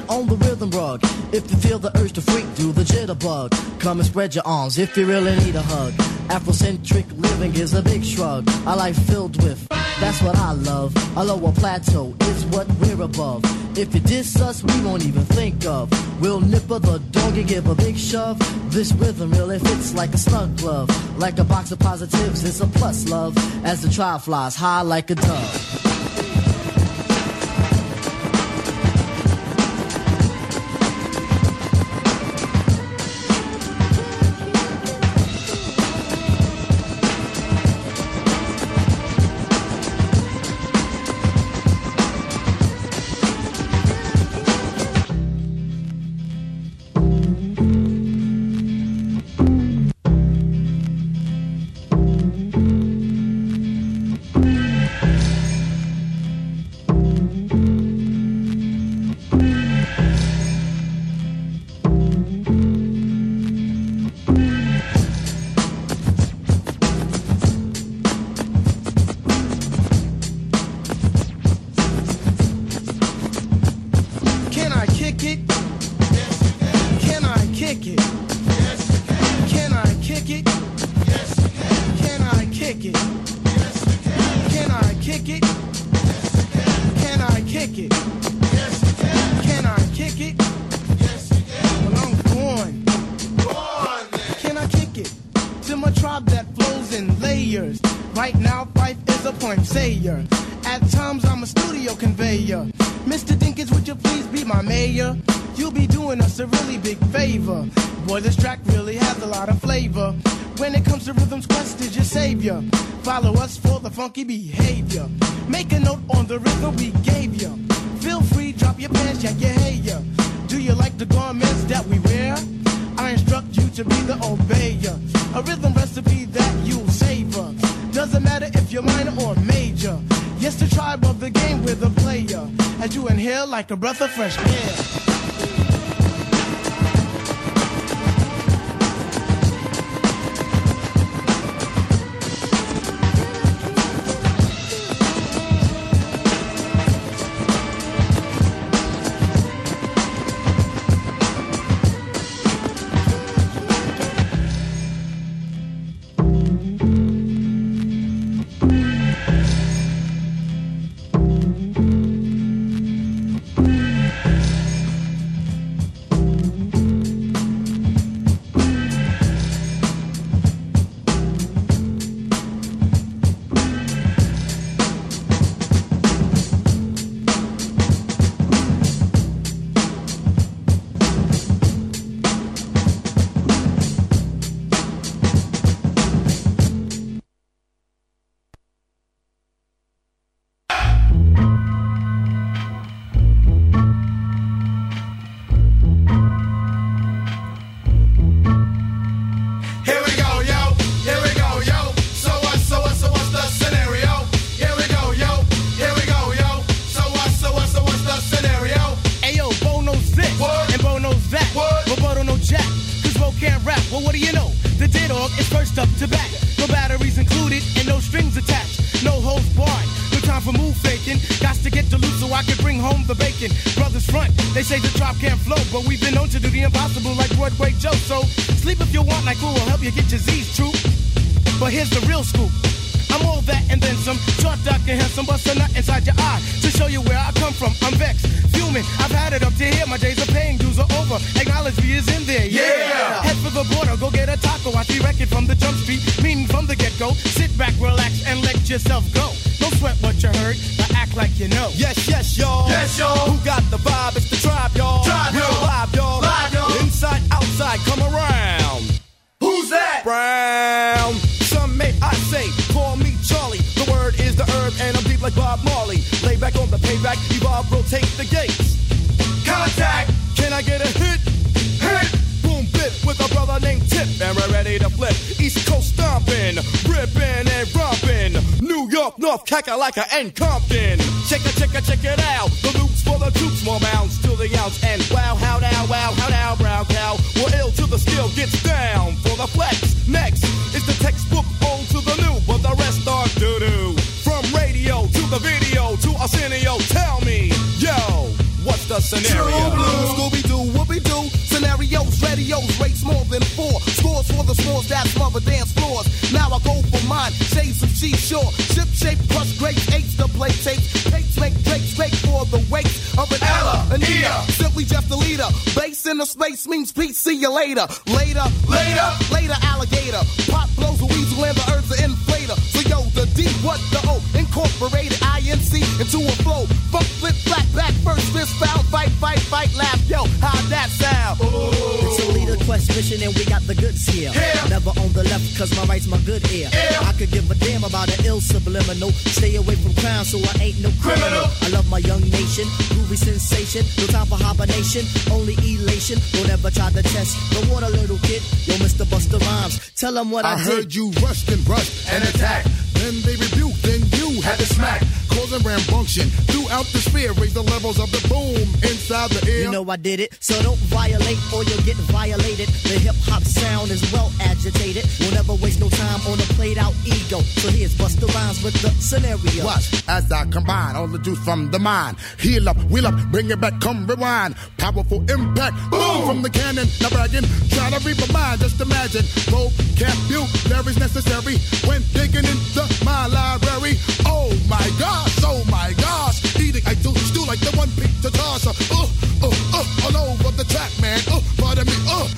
Come and spread your arms if you really need a hug. Afrocentric living is a big shrug. A life filled with, that's what I love. A lower plateau is what we're above. If you diss us, we won't even think of. We'll nipper the dog and give a big shove. This rhythm really fits like a snug glove. Like a box of positives, it's a plus love. As the trial flies high like a dove. Funky behavior. Make a note on the rhythm we gave you. Feel free, drop your pants, check your hair. Do you like the garments that we wear? I instruct you to be the obeyer. A rhythm recipe that you'll savor. Doesn't matter if you're minor or major. Yes, the tribe of the game with a player. As you inhale like a breath of fresh air. Space peace. See you later. Later, later, later, alligator. Pop blows a weasel and the herbs are inflator. So yo, the D, what the O? Incorporated INC into a flow. Funk, flip, flat, back, first, fist, foul, fight, fight, fight, laugh. Yo, how that sound? Leader quest mission and we got the goods here. Never on the left cause my right's my good ear. I could give a damn about an ill subliminal. Stay away from crime so I ain't no criminal. I love my young nation, groovy sensation. No time for hibernation, only elation. Don't ever try to test the water, little kid. Yo, Mr. Busta Rhymes, tell them what I, I did. heard you rushed and brushed and attacked. Then they rebuked, then had to smack. Causing rambunction throughout the sphere. Raise the levels of the boom inside the air. You know I did it, so don't violate or you'll get violated. The hip hop sound is well agitated. We'll never waste no time on a played out ego. So here's Busta Rhymes with the scenario. Watch as I combine all the juice from the mind. Heal up, wheel up, bring it back, come rewind. Powerful impact, boom from the cannon. Now bragging, try to read my mind. Just imagine, vocabulary's necessary when digging into my library. Oh my gosh, oh my gosh, eating I do stew like the one beat to toss. Uh, uh, uh, all over the track, man. Uh, pardon me,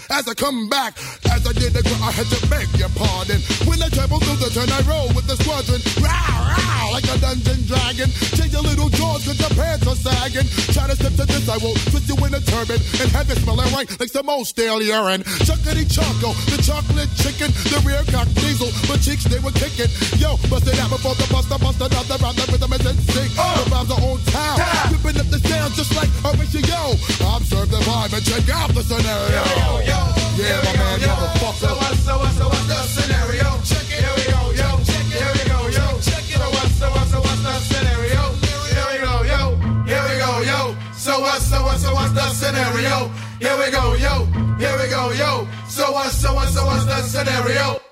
as I come back, as I did the gr- I had to beg your pardon. When I travel through the turn, I roll with the squadron. Row, row, like a dungeon dragon. Change your little jaws cause your pants are sagging. Try to step to this, I will twist you in a turban and have it smelling right like some old stale urine. Chuckity choco, the chocolate chicken, the rear cock diesel, but cheeks they were kicking. Yo, bust it out before the buster, bust another round, the rhythm is in sync. The rhymes are uh. on town, ripping up the sound just like Horatio. Observe the vibe and check out the scenario. Yeah, my man, motherfucker. So what, so what, so what's the scenario? Check it. Here we go, yo. Here we go, yo. So what, so what, so what's the scenario? Here we go, yo. Here we go, yo. So what, so what, so what's the scenario? Here we go, yo. Here we go, yo. So what, so what, so what's the scenario?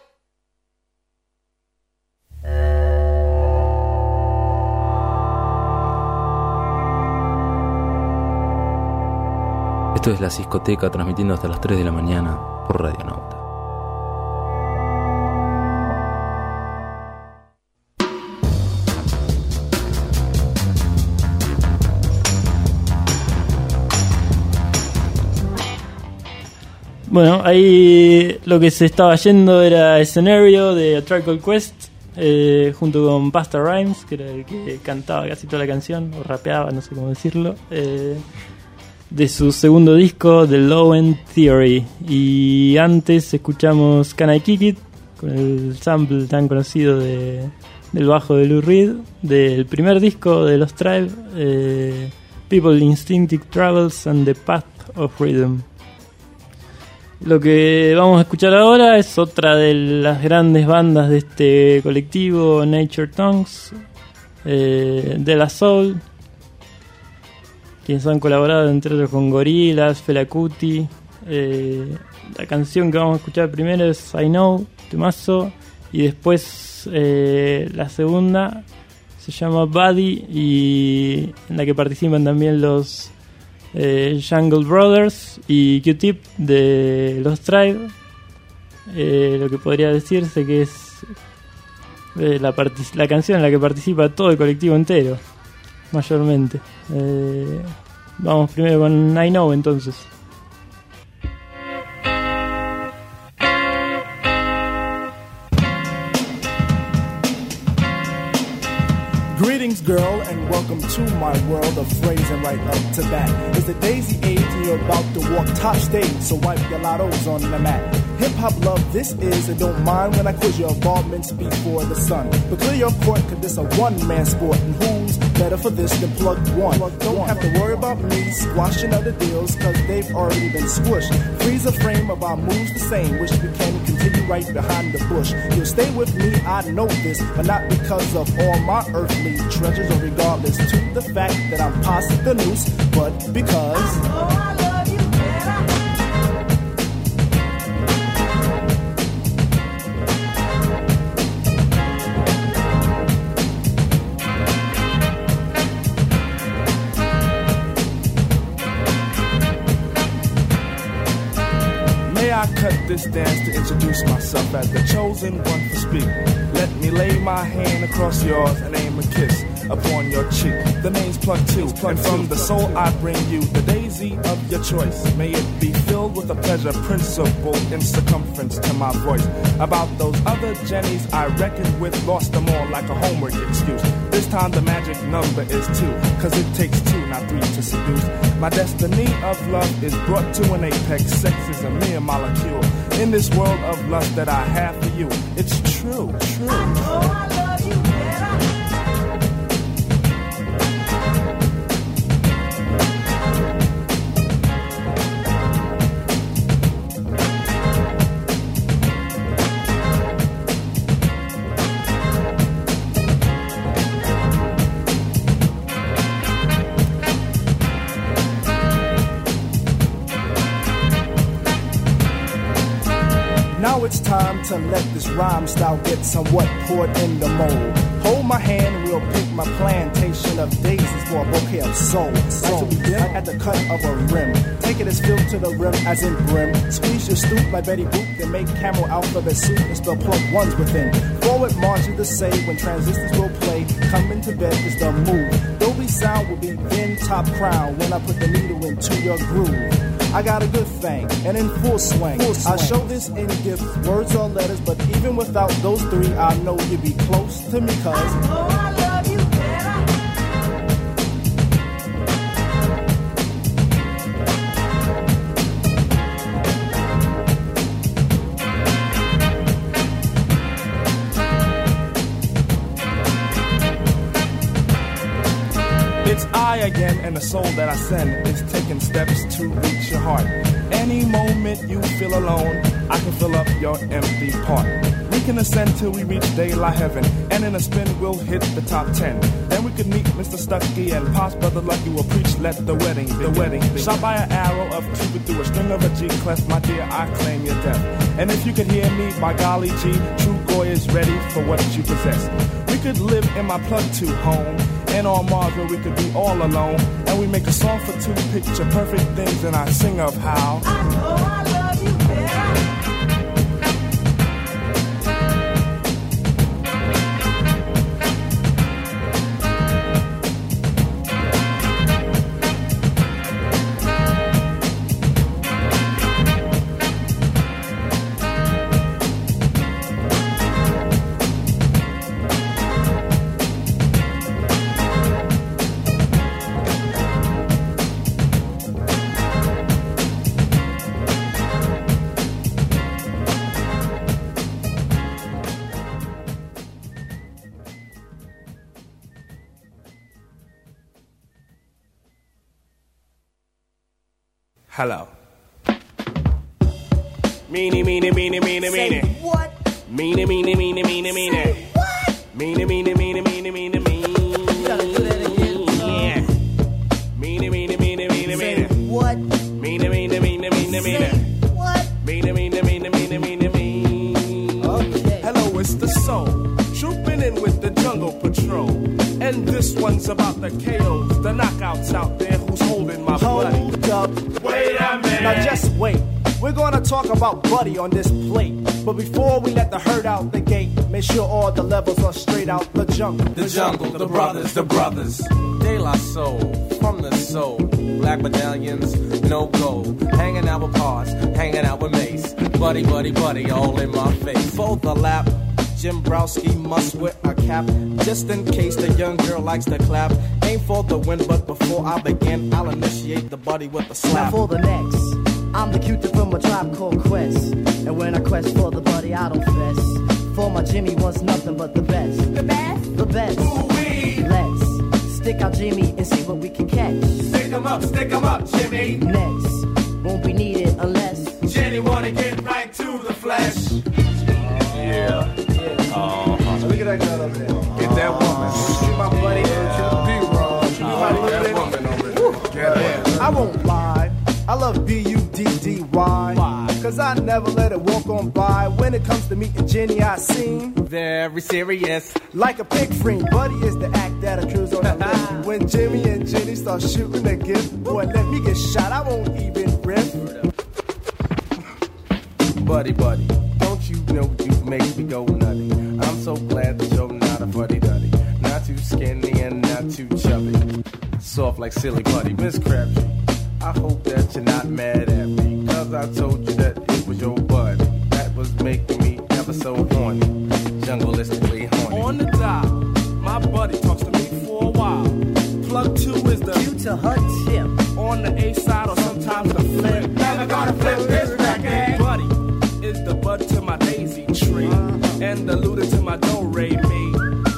Es la discoteca transmitiendo hasta las 3 de la mañana por Radio Nauta. Bueno, ahí lo que se estaba yendo era escenario de A Trial Quest, eh, junto con Pasta Rhymes, que era el que cantaba casi toda la canción, o rapeaba, no sé cómo decirlo, eh, de su segundo disco, The Low End Theory. Y antes escuchamos Can I Kick It, con el sample tan conocido de, del bajo de Lou Reed, del primer disco de los Tribe, eh, People Instinctive Travels and the Path of Rhythm. Lo que vamos a escuchar ahora es otra de las grandes bandas de este colectivo, Nature Tongues, eh, de la Soul, quienes han colaborado entre otros con Gorillaz, Fela Kuti. Eh, la canción que vamos a escuchar primero es I Know, Temazo, y después eh, la segunda se llama Buddy y en la que participan también los eh, Jungle Brothers y Q-Tip de los Tribe. Lo que podría decirse que es la canción en la que participa todo el colectivo entero, mayormente. Eh, vamos primero con I Know entonces. Greetings, girl, and welcome to my world of phrasing right up to bat. It's the daisy age, and you're about to walk top stage, so wipe your lottos on the mat. Hip hop love, this is, and don't mind when I quiz your involvements before the sun. But clear your court, cause this a one man sport, and who's better for this than plug one? Don't have to worry about me squashing other deals, cause they've already been squished. Freeze a frame of our moves the same, wish we can continue right behind the bush. You'll stay with me, I know this, but not because of all my earthly treasures, or regardless to the fact that I'm past the noose, but because. This dance to introduce myself as the chosen one to speak? Let me lay my hand across yours and aim a kiss upon your cheek. The name's Plug Two, and from the soul I bring you the daisy of your choice. May it be filled with a pleasure principle in circumference to my voice. About those other Jennies I reckoned with, lost them all like a homework excuse. This time the magic number is two, cause it takes two, not three to seduce. My destiny of love is brought to an apex. Sex is a mere molecule. In this world of lust that I have for you, it's true, true. Now to let this rhyme style get somewhat poured in the mold. Hold my hand we'll pick my plantation of daisies for a bouquet of soul. Soul. Like at the cut of a rim. Take it as filled to the rim as in brim. Squeeze your stoop like Betty Boop, then make camel alphabet soup and spell plug ones within. Forward march is the say when transistors will play. Coming to bed is the move. Dolby sound will be then top crown when I put the needle into your groove. I got a good thing, and in full swing. I show this in gifts, words or letters, but even without those three, I know you'd be close to me, cuz. Again, and the soul that I send is taking steps to reach your heart. Any moment you feel alone, I can fill up your empty part. We can ascend till we reach daylight heaven, and in a spin we'll hit the top ten. Then we could meet Mr. Stucky and Pops Brother Lucky will preach. Let the wedding, the wedding, be. shot by an arrow of Cupid through a string of a G clef. My dear, I claim your death. And if you could hear me, by golly G, True Goy is ready for what you possess. We could live in my plug two home on Mars where we could be all alone. And we make a song for two picture perfect things, and I sing of how. Hello. The jungle, the brothers, the brothers. De La Soul, from the soul. Black medallions, no gold. Hanging out with Pars, hanging out with Mace. Buddy, buddy, buddy, all in my face. Fold the lap. Jimbrowski must wear a cap just in case the young girl likes to clap. Aim for the win, but before I begin, I'll initiate the buddy with a Now slap. for the next, I'm the cutie from a tribe called Quest. And when I quest for the buddy, I don't fess. For my Jimmy wants nothing but the best. The best? The best. Let's stick out Jimmy and see what we can catch. Stick 'em up, stick 'em up, Jimmy. Next, won't be needed unless Jenny wanna get right to the flesh. Yeah. Uh-huh. Look at that girl over there. Get that woman. See my buddy? Uh-huh. That woman over there. Get her. I won't lie. I love B U D D Y. Cause I never let it walk on by. When it comes to meeting Jenny, I seem very serious. Like a pig friend. Buddy is the act that accrues on the list. When Jimmy and Jenny start shooting a gift, boy, let me get shot. I won't even riff. Buddy, buddy, don't you know you make me go nutty? I'm so glad that you're not a buddy duddy. Not too skinny and not too chubby. Soft like silly putty. Miss Crabtree, I hope that you're not mad at me. Cause I told you that it was your buddy. That was making me ever so horny. Jungleistically horny. On the dial, my buddy talks to me for a while. Plug two is the Q to her tip. On the A side or sometimes the flip. Never gonna flip this record. Buddy is the bud to my daisy tree. And the looter to my do re mi.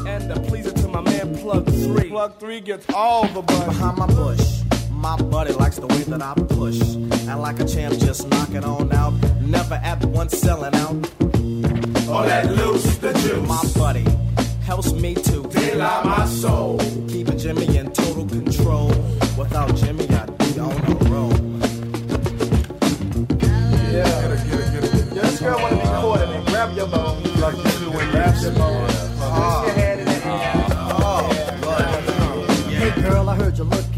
And the pleaser to my man plug three. Plug three gets all the bud. Behind my bush, my buddy likes the way that I push. And like a champ, just knock it on out. Never at once selling out. Oh, let loose the juice. My buddy helps me to Daylight my soul. Keeping Jimmy in total control. Without Jimmy, I'd be on the road. Yeah. get her, get her, get Yo, this girl wanna be coordinated. Grab your bone. Like you do when grab your bone.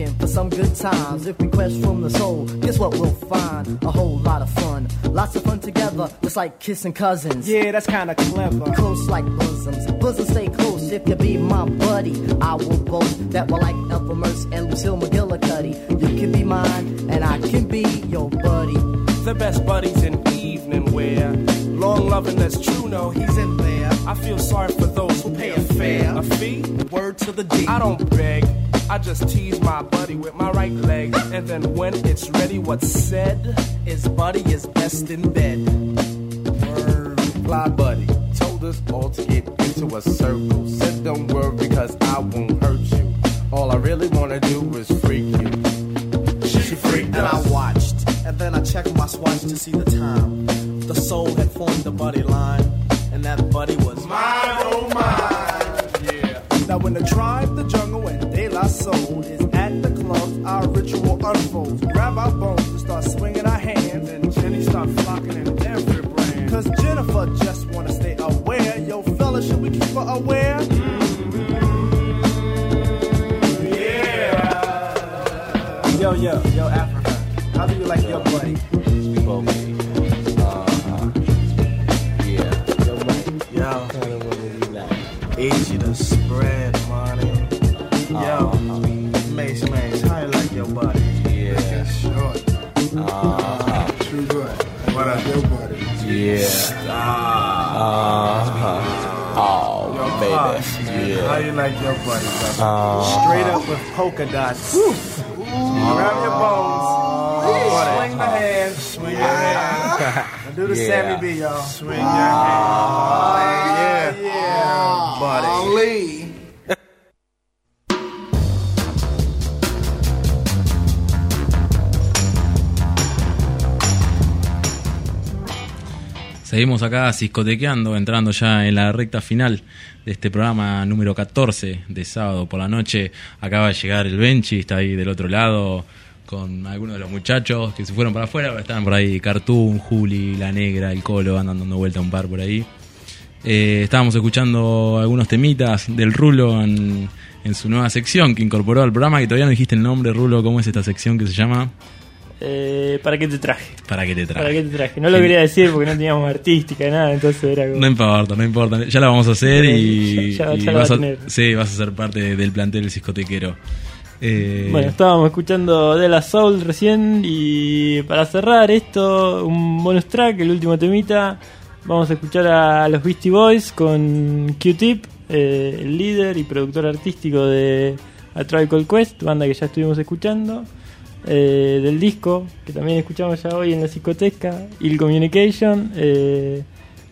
Looking for some good times. If we quest from the soul, guess what we'll find? A whole lot of fun. Lots of fun together, just like kissing cousins. Yeah, that's kinda clever. Close like bosoms. Bosoms stay close if you be my buddy. I will boast that we're like Ethel Mertz and Lucille McGillicuddy. You can be mine, and I can be your buddy. The best buddies in evening wear. Long loving that's true, no, he's in there. I feel sorry for those who pay a fare. A fee? Word to the D. I don't beg. I just tease my buddy with my right leg. And then when it's ready, what's said is buddy is best in bed. Word. Fly buddy told us all to get into a circle. Said don't worry because I won't hurt you. All I really wanna do is freak you. She freaked And I watched, and then I checked my swatch to see the time. The soul had formed the buddy line, and that buddy was mine, oh mine. Yeah. Now when the tribe, the jungle, and De La Soul is at the club, our ritual unfolds. Grab our bones and start swinging our hands, and Jenny start flocking in every brand. Cause Jennifer just wanna stay aware. Yo, fella, should we keep her aware? Mm-hmm. Yeah. Yo, yo, yo, Africa. How do you like your Pops, man, How Yeah. you like your buddy, brother? Uh, Straight up with polka dots. Grab your bones. Swing the hand. Swing your hand. And do the Yeah. Sammy B, y'all. Swing your hand. Yeah. Yeah. Buddy. Ali. Seguimos acá ciscotequeando, entrando ya en la recta final de este programa número 14 de sábado por la noche. Acaba de llegar el Benchi, está ahí del otro lado con algunos de los muchachos que se fueron para afuera. Están por ahí Cartoon, Juli, La Negra, El Colo, andan dando vuelta un par por ahí. Eh, estábamos escuchando algunos temitas del Rulo en, en su nueva sección que incorporó al programa, que todavía no dijiste el nombre, Rulo, ¿cómo es esta sección que se llama? Eh, ¿Para qué te traje? ¿Para qué te traje? ¿Para qué te traje? No lo quería decir porque no teníamos artística, nada, entonces era como... No importa, no importa. Ya la vamos a hacer y, Ya- ya y vas, a a, tener. sí, vas a ser parte del plantel discotequero. Eh, Bueno, estábamos escuchando De La Soul recién y para cerrar esto, un bonus track, el último temita, vamos a escuchar a los Beastie Boys con Q-Tip, eh, el líder y productor artístico de A Tribe Called Quest, banda que ya estuvimos escuchando, eh, del disco que también escuchamos ya hoy en la psicoteca, Il Communication, eh,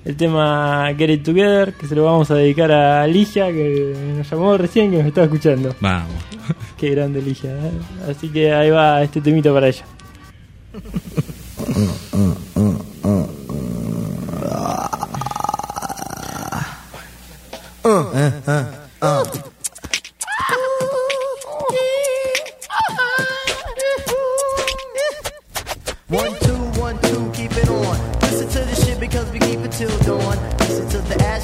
el tema Get It Together, que se lo vamos a dedicar a Ligia, que nos llamó recién, que nos estaba escuchando. Vamos. Qué grande Ligia. ¿eh? Así que ahí va este temita para ella.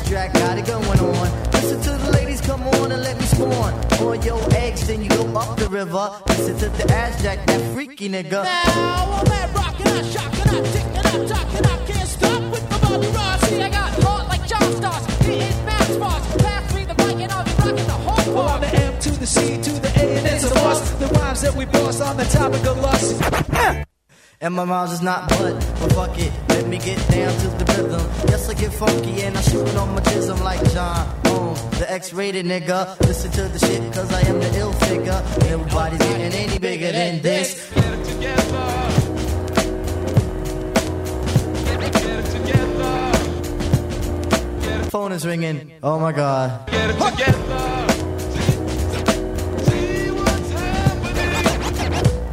the ass track, got it going on. Listen to the ladies, come on and let me spawn. On your eggs, then you go up the river. Listen to the ass jack, that freaky nigga. Now I'm at rockin', I shockin', I tickin', I talkin', I can't stop with my Bobby Ross. See, I got heart like John Starks, hitting match bars. Pass me the mic and I'll be rockin' the whole Well. I'm the M to the C to the A and it's a must. The rhymes that we boss on the topic of lust. And my rhymes is not blood, but fuck it, let me get down to the rhythm. Yes, I get funky and I shoot on my jism like John Holmes, the X-rated nigga. Listen to the shit cause I am the ill figure. Everybody's getting any bigger than this. Phone is ringing. Oh my god.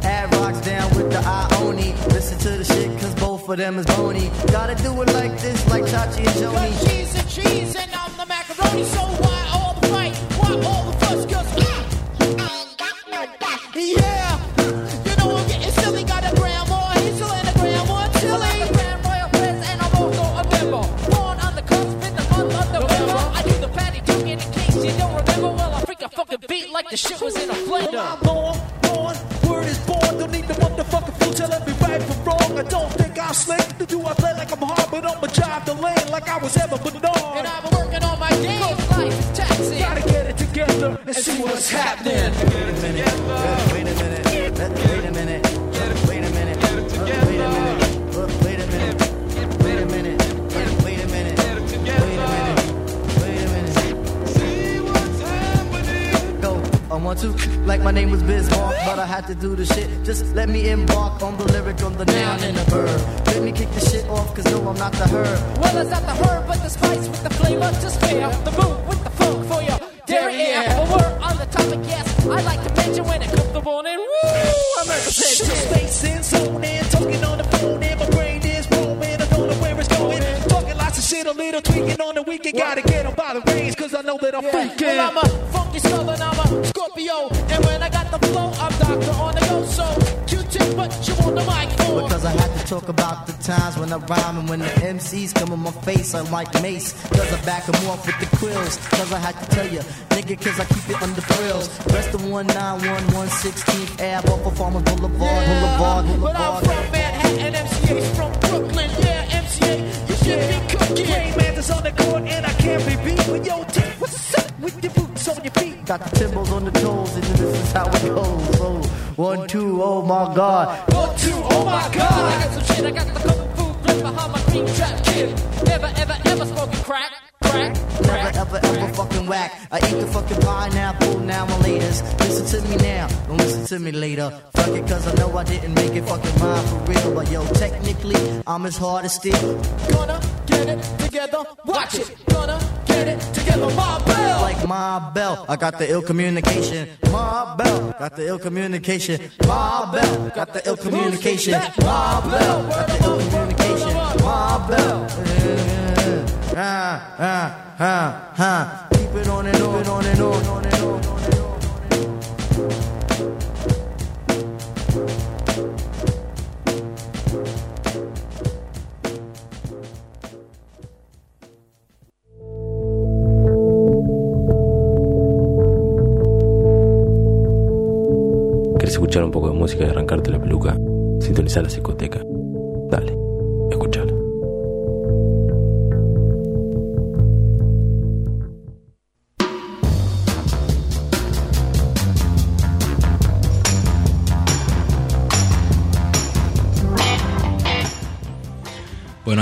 Ad-Rock's down with the Ioni. Listen to the shit cause both of them is bony. Gotta do it like this, like Chachi and Joni. Got cheese and cheese and I'm the macaroni. So why all the fight? Why all the fuss? Cause uh, I, yeah, you know I'm getting silly. Got a grandma, he's still in a grandma chili. Grand Royal Prince and I'm also a member. Born on the cusp in the month of November. I do the patty duke in case you don't remember. Well, I freak a fucking beat like the shit was in a blender. I'm born, born, word is born. Don't need the motherfucking fool telling me right from wrong. I don't think I'm slick. Do I play like I'm hard, but I'ma drive the lane like I was ever Bernard. And I've been working on my game. Life is taxing. Gotta get it together and see what's happening. Wait a minute. Wait a minute. Wait a minute. Go want to, like my name was Bismarck, but I had to do the shit. Just let me embark on the lyric, on the noun and the verb. Let me kick the shit off, cause no, I'm not the herb. Well, it's not the herb, but the spice with the flavor to spare. The boot with the funk for your dairy air. Well, we're on the topic, yes. I like to mention when it comes to morning. Woo! I'm representing. space in, zone in, talking on the shit, a little tweaking on the weekend. Gotta get 'em by the reins, cause I know that I'm freaking. Well, I'm a funky southern, I'm a Scorpio. And when I got the flow, I'm doctor on the go. So, Q-tip, what you want the mic for? Because I had to talk about the times when I rhyme and when the MCs come in my face, I'm like Mace. Cause I back back 'em off with the quills. Cause I had to tell you, nigga, cause I keep it under thrills. Rest of 191, 116th Ave off of Farmers Boulevard, Boulevard, But I'm from Manhattan, MCA's from Brooklyn. Yeah, you should be cooking. Rain on the court, and I can't be beat. But yo, T, what's up with your boots on your feet? Got the timbals on the toes, and this is how it goes. So, one, two, oh my god. One, two, oh my god. I got some shit, I got the kung fu flip behind my trap kid. Never, ever, ever smoking crack, crack, Never ever ever fucking whack. I eat the fucking pineapple now and laters. Listen to me now, don't listen to me later. Fuck it, cause I know I didn't make it fucking mine for real. But yo, technically, I'm as hard as steel. Gonna get it together, watch it. Gonna get it together, my bell. Like my bell, I got the ill communication. My bell, got the ill communication. My bell, got the ill communication. My bell, got the ill communication. My bell. Ah, ah, ah, ah. been escuchar un poco de música y arrancarte la peluca? sintonizar la psicoteca.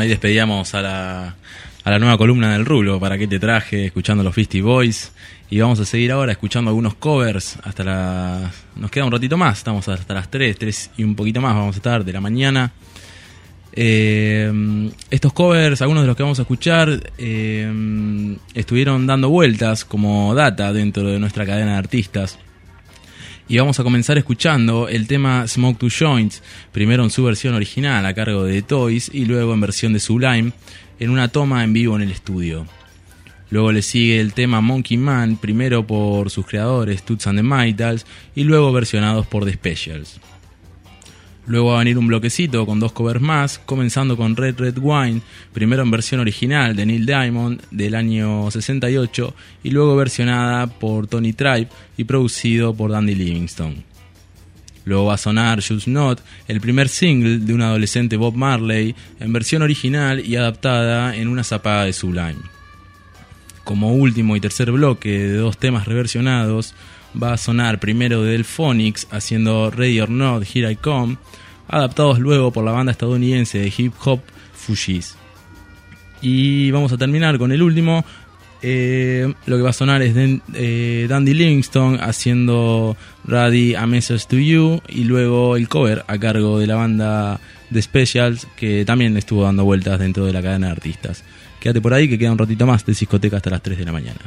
Ahí despedíamos a la, a la nueva columna del Rulo, ¿para qué te traje? Escuchando los Fisty Boys. Y vamos a seguir ahora escuchando algunos covers hasta la... Nos queda un ratito más, estamos hasta las 3, 3 y un poquito más vamos a estar de la mañana. Eh, estos covers, algunos de los que vamos a escuchar, eh, estuvieron dando vueltas como data dentro de nuestra cadena de artistas. Y vamos a comenzar escuchando el tema Smoke to Joints, primero en su versión original a cargo de Toys y luego en versión de Sublime, en una toma en vivo en el estudio. Luego le sigue el tema Monkey Man, primero por sus creadores Toots and the Maytals y luego versionados por The Specials. Luego va a venir un bloquecito con dos covers más, comenzando con Red Red Wine, primero en versión original de Neil Diamond del año 68 y luego versionada por Tony Tribe y producido por Dandy Livingstone. Luego va a sonar Just Not, el primer single de un adolescente Bob Marley en versión original y adaptada en una zapada de Sublime. Como último y tercer bloque de dos temas reversionados, va a sonar primero de Delphonics haciendo Ready or Not, Here I Come, adaptados luego por la banda estadounidense de hip hop Fugees. Y vamos a terminar con el último. eh, lo que va a sonar es eh, Dandy Livingstone haciendo Ready a Message to You y luego el cover a cargo de la banda The Specials que también estuvo dando vueltas dentro de la cadena de artistas. Quédate por ahí que queda un ratito más de discoteca hasta las 3 de la mañana.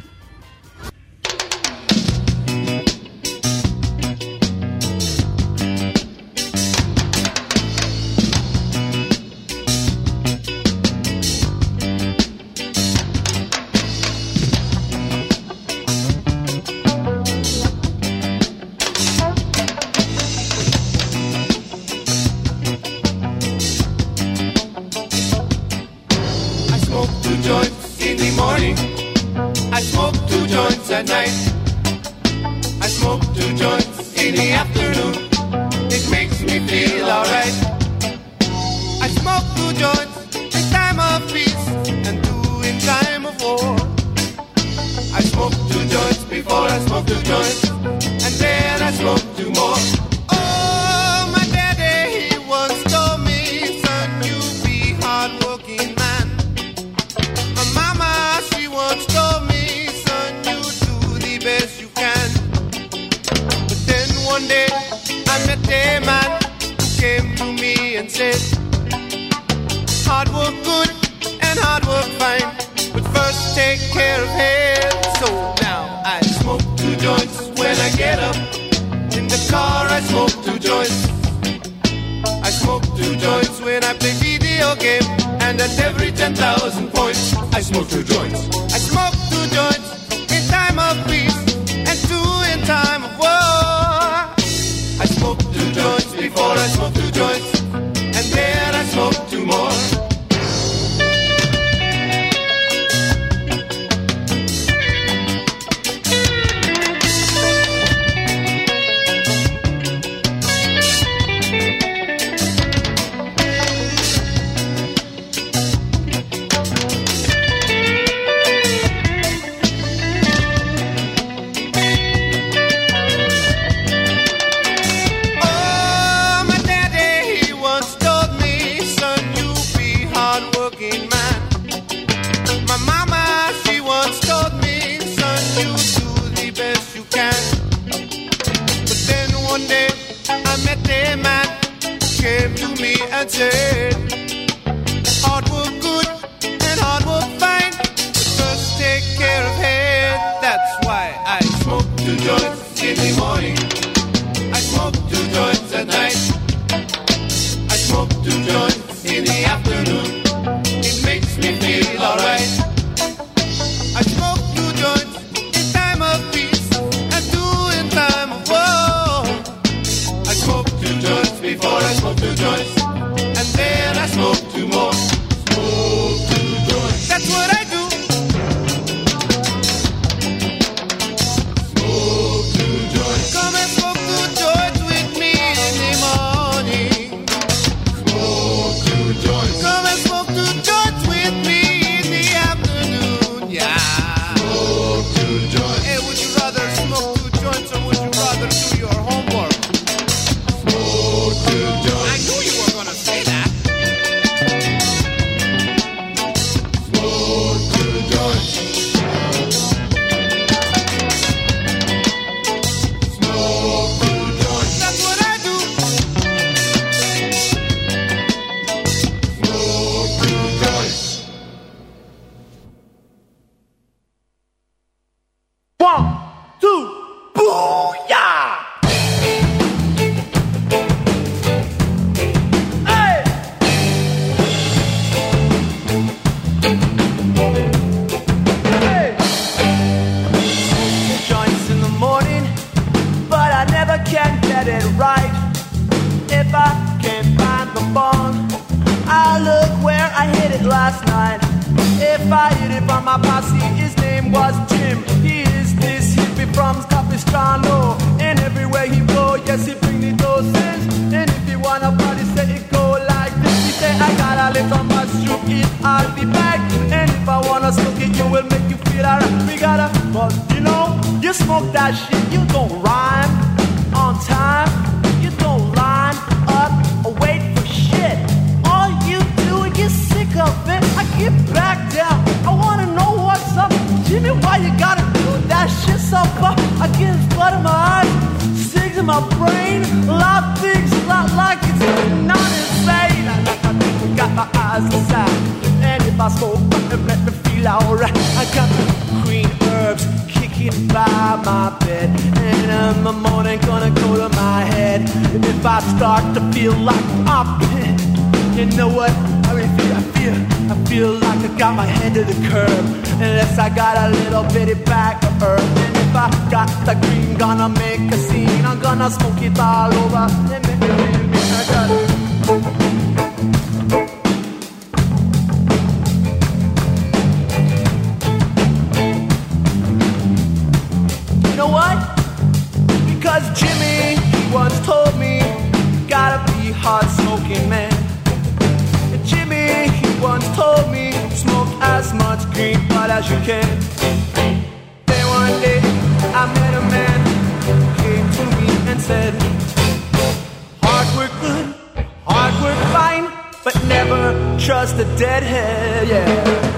Trust a deadhead. Yeah.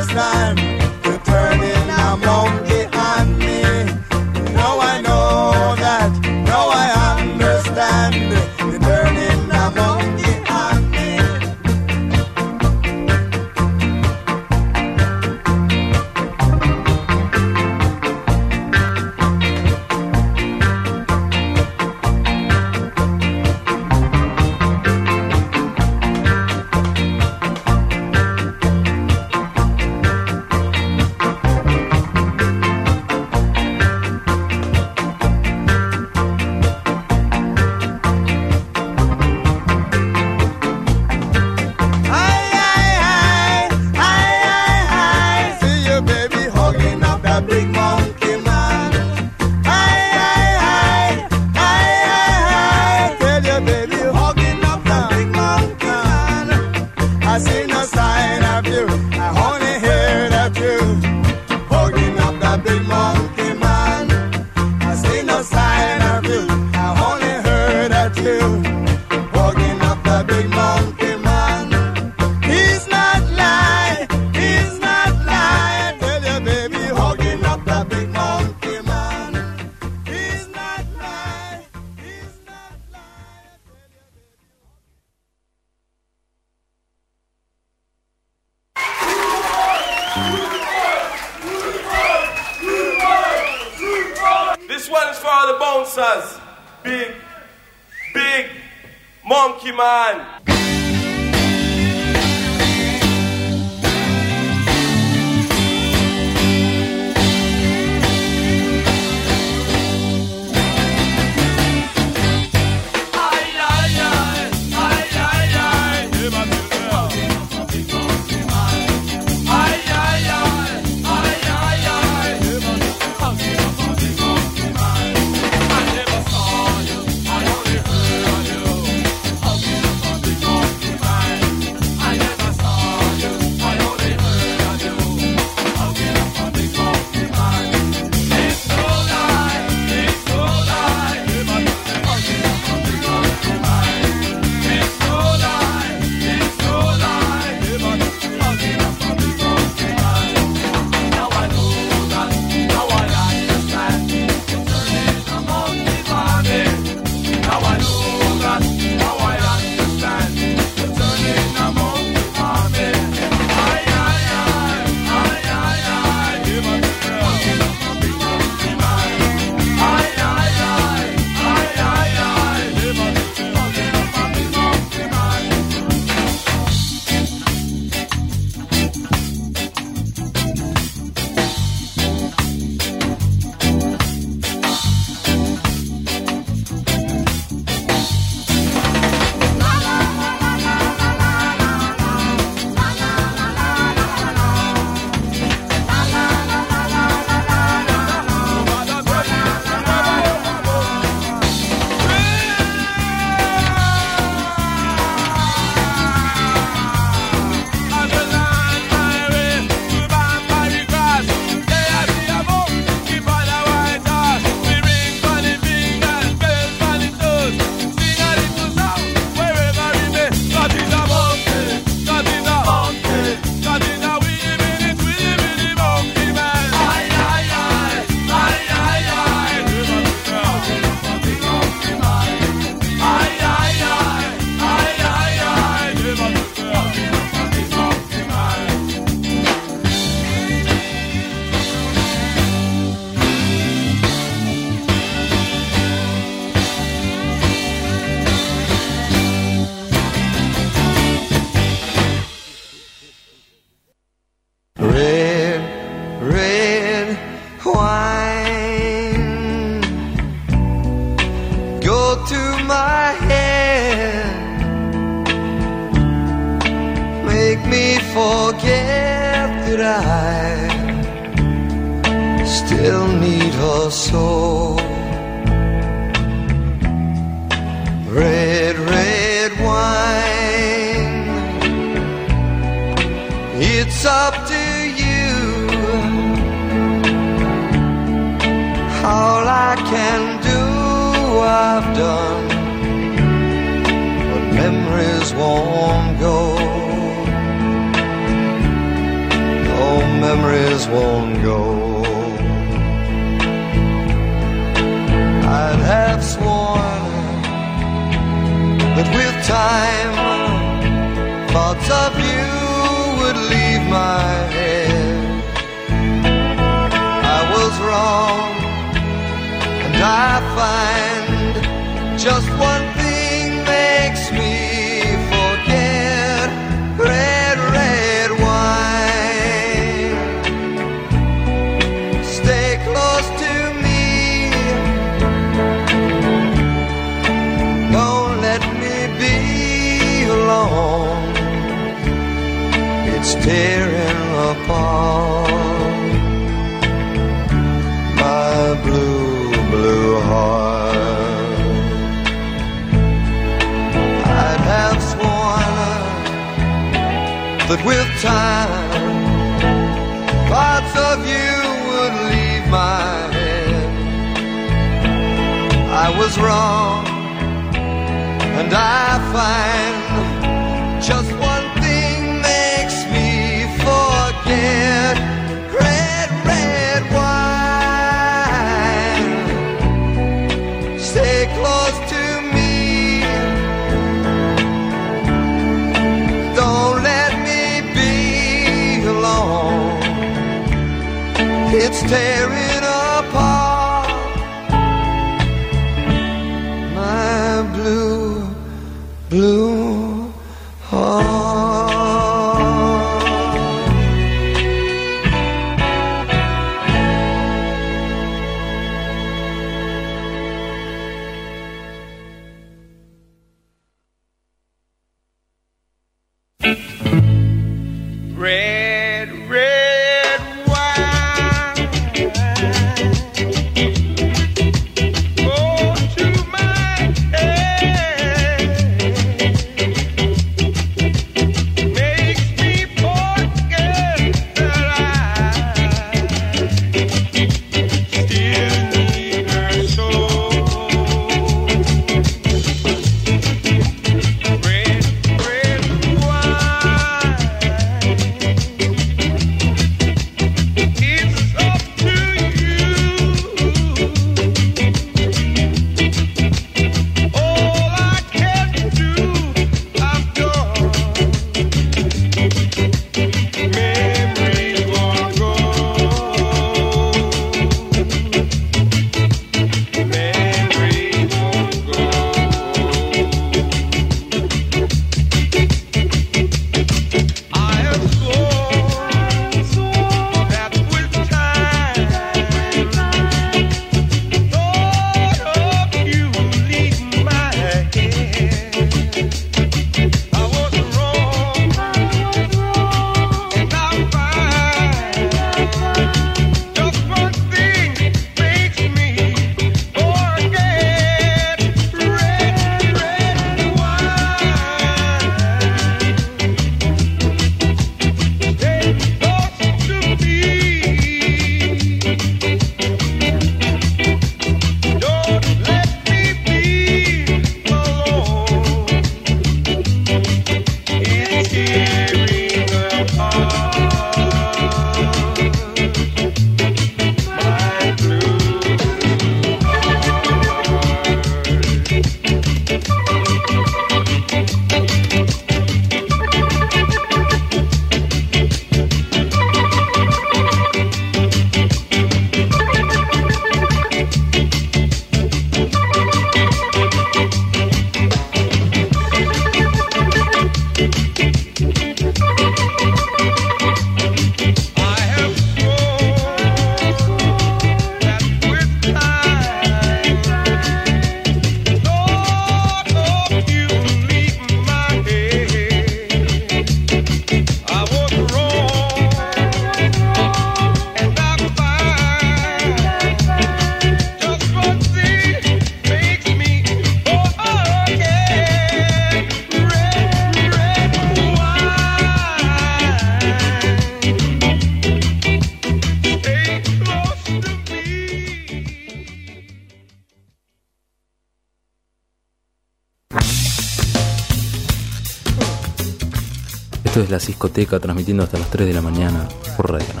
discoteca transmitiendo hasta las 3 de la mañana por Radio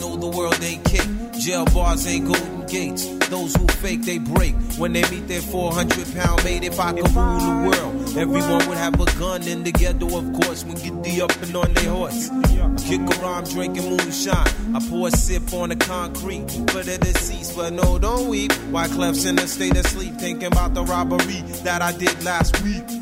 know the world ain't kick. Jail bars ain't golden gates. Those who fake, they break. When they meet their 400 pound mate, if I could rule the world, everyone would have a gun in the ghetto, of course, when get the up and on their horse. Kick around drinking moonshine. I pour a sip on the concrete for the deceased, but no, don't weep. Why Clef's in a state of sleep, thinking about the robbery that I did last week.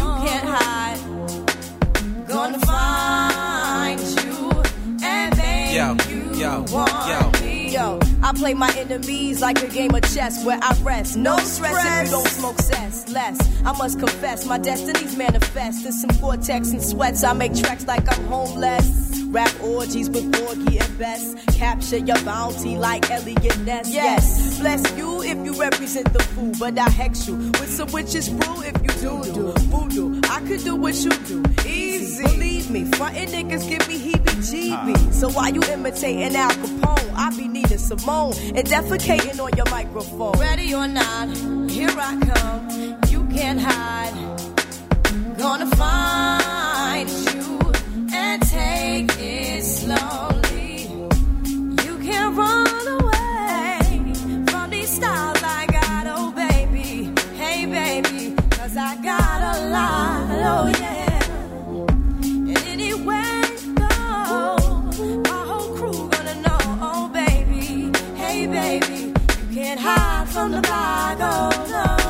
You can't hide. Gonna find you and make Yo, you yo, want yo. me. Yo, I play my enemies like a game of chess where I rest. No stress if you don't smoke cess. Less, I must confess, my destinies manifest. In some cortex and sweats, I make tracks like I'm homeless. Rap orgies with Porgy and Bess. Capture your bounty like Eliot Ness. Yes, bless you if you represent the fool, but I hex you with some witches brew if you do do voodoo. Could do what you do, easy. Believe me, frontin' niggas give me heebie-jeebies. So why you imitating Al Capone? I be Nina Simone and defecating on your microphone. Ready or not, here I come. You can't hide. Gonna find you and take it slowly. You can't run from the bag, oh no.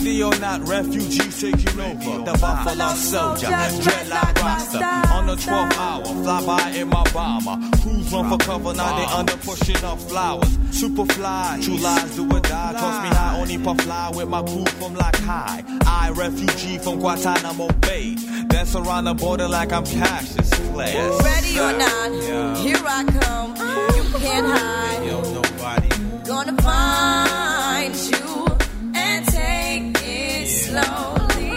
Ready or not, refugees taking over. The Buffalo Soldier, dreadlock Rasta. On the 12th hour, fly by in my bomber. Crews run for cover, now they under pushing up flowers. Superfly, true lies do or die. Toss me high, only puff fly with my crew from like high. I, refugee from Guantanamo Bay. Dance around the border like I'm Cassius Clay. Ready or not, Yeah. here I come. You can't hide. Yo, nobody. Gonna find slowly.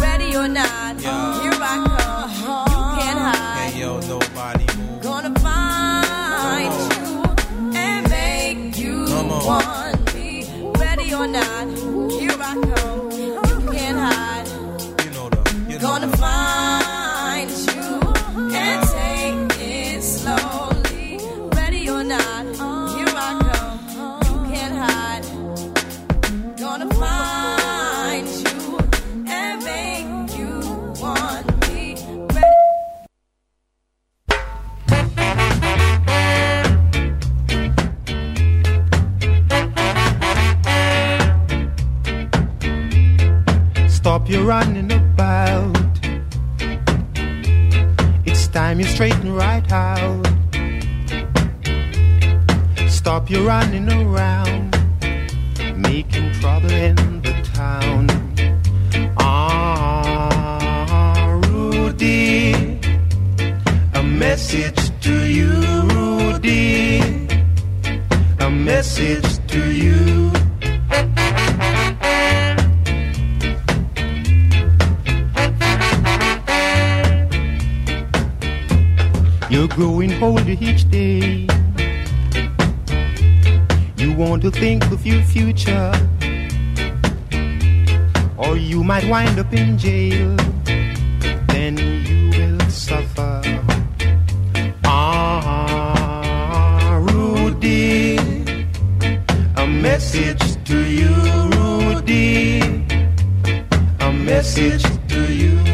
Ready or not, here I come. You can't hide. Hey, yo, nobody. Gonna find you and make you want me. Ready or not, here I come. You can't hide. Gonna find Stop your running about. It's time you straighten right out. Stop your running around, making trouble in the town. Ah, Rudy, a message to you, Rudy, a message to you. You're growing older each day. You want to think of your future, or you might wind up in jail. Then you will suffer. Ah, Rudy, a message to you, Rudy, a message to you.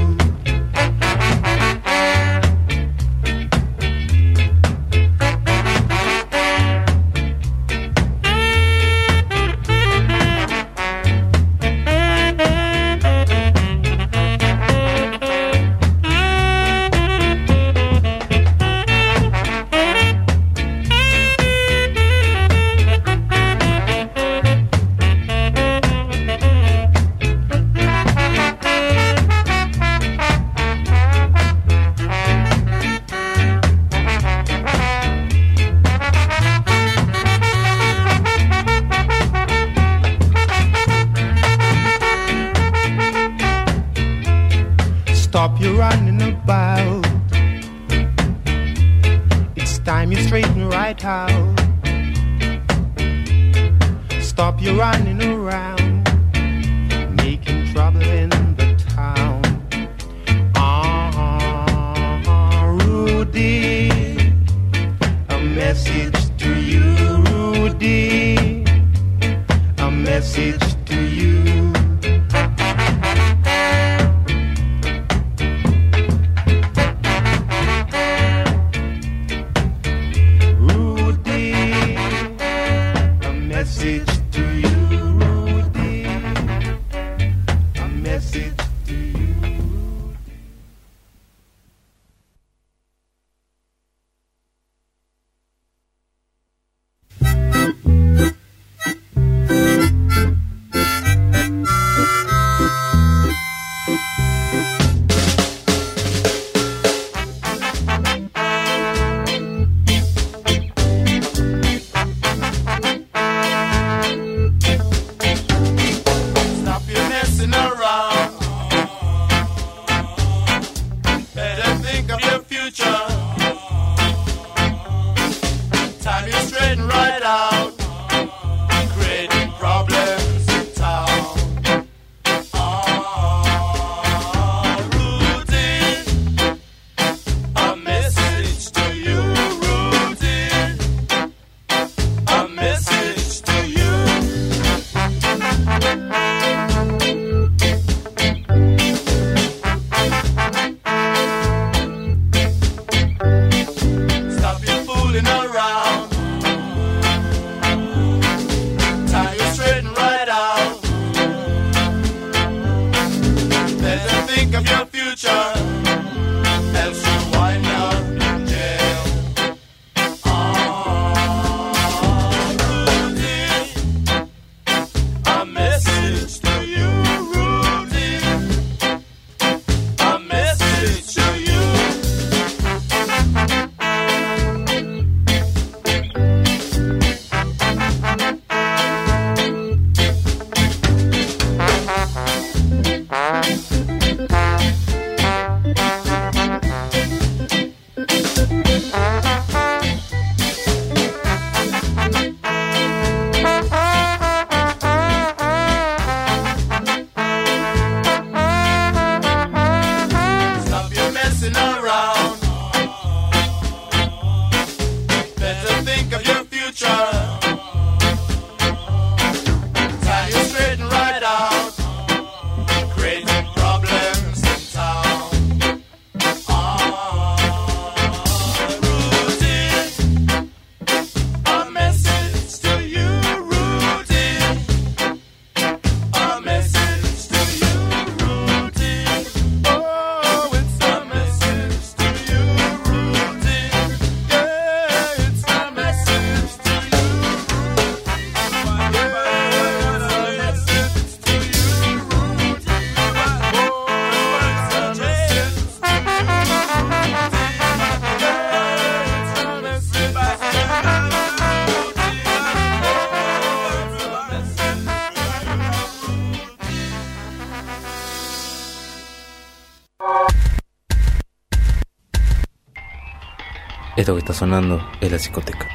Esto que está sonando es la psicoteca.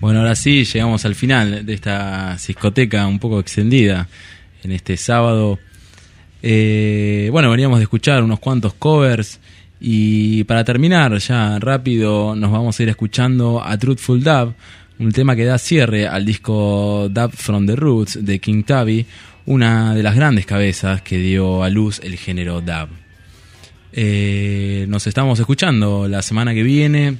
Bueno, ahora sí, llegamos al final de esta discoteca un poco extendida en este sábado. Eh, bueno, veníamos de escuchar unos cuantos covers y para terminar ya rápido nos vamos a ir escuchando a Truthful Dub, un tema que da cierre al disco Dub from the Roots de King Tabby, una de las grandes cabezas que dio a luz el género dub. Eh, nos estamos escuchando la semana que viene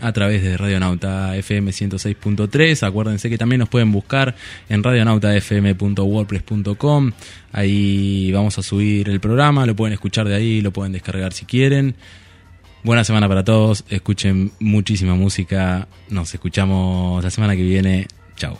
a través de Radionauta FM 106.3. Acuérdense que también nos pueden buscar en radionautafm.wordpress.com. Ahí vamos a subir el programa, lo pueden escuchar de ahí, lo pueden descargar si quieren. Buena semana para todos, escuchen muchísima música. Nos escuchamos la semana que viene. Chao.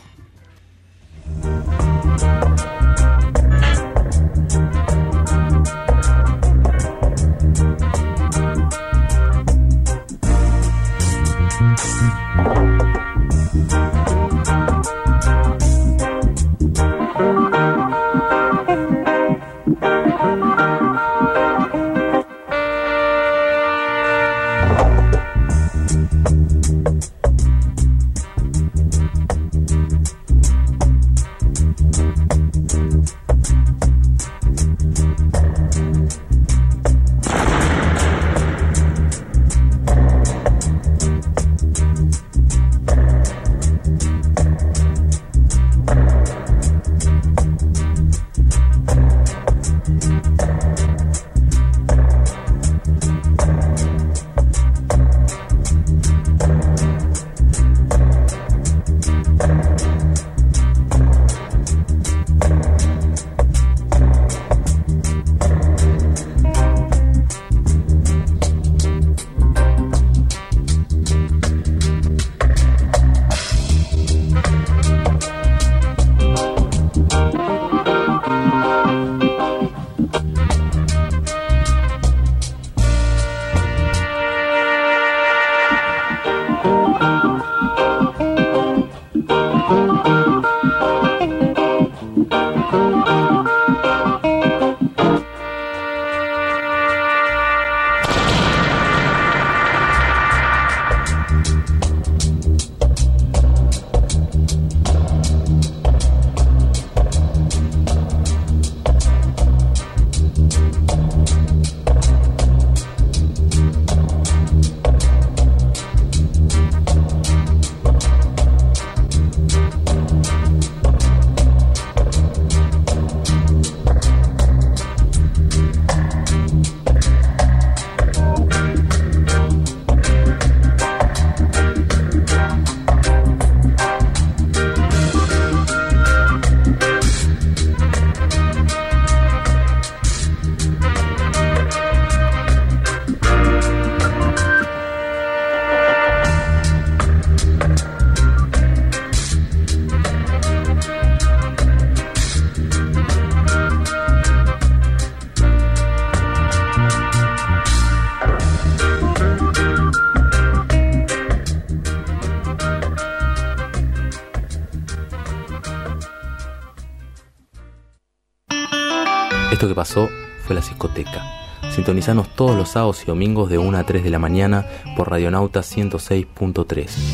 Pasó fue la discoteca. Sintonizanos todos los sábados y domingos de 1 a 3 de la mañana por Radionauta 106.3.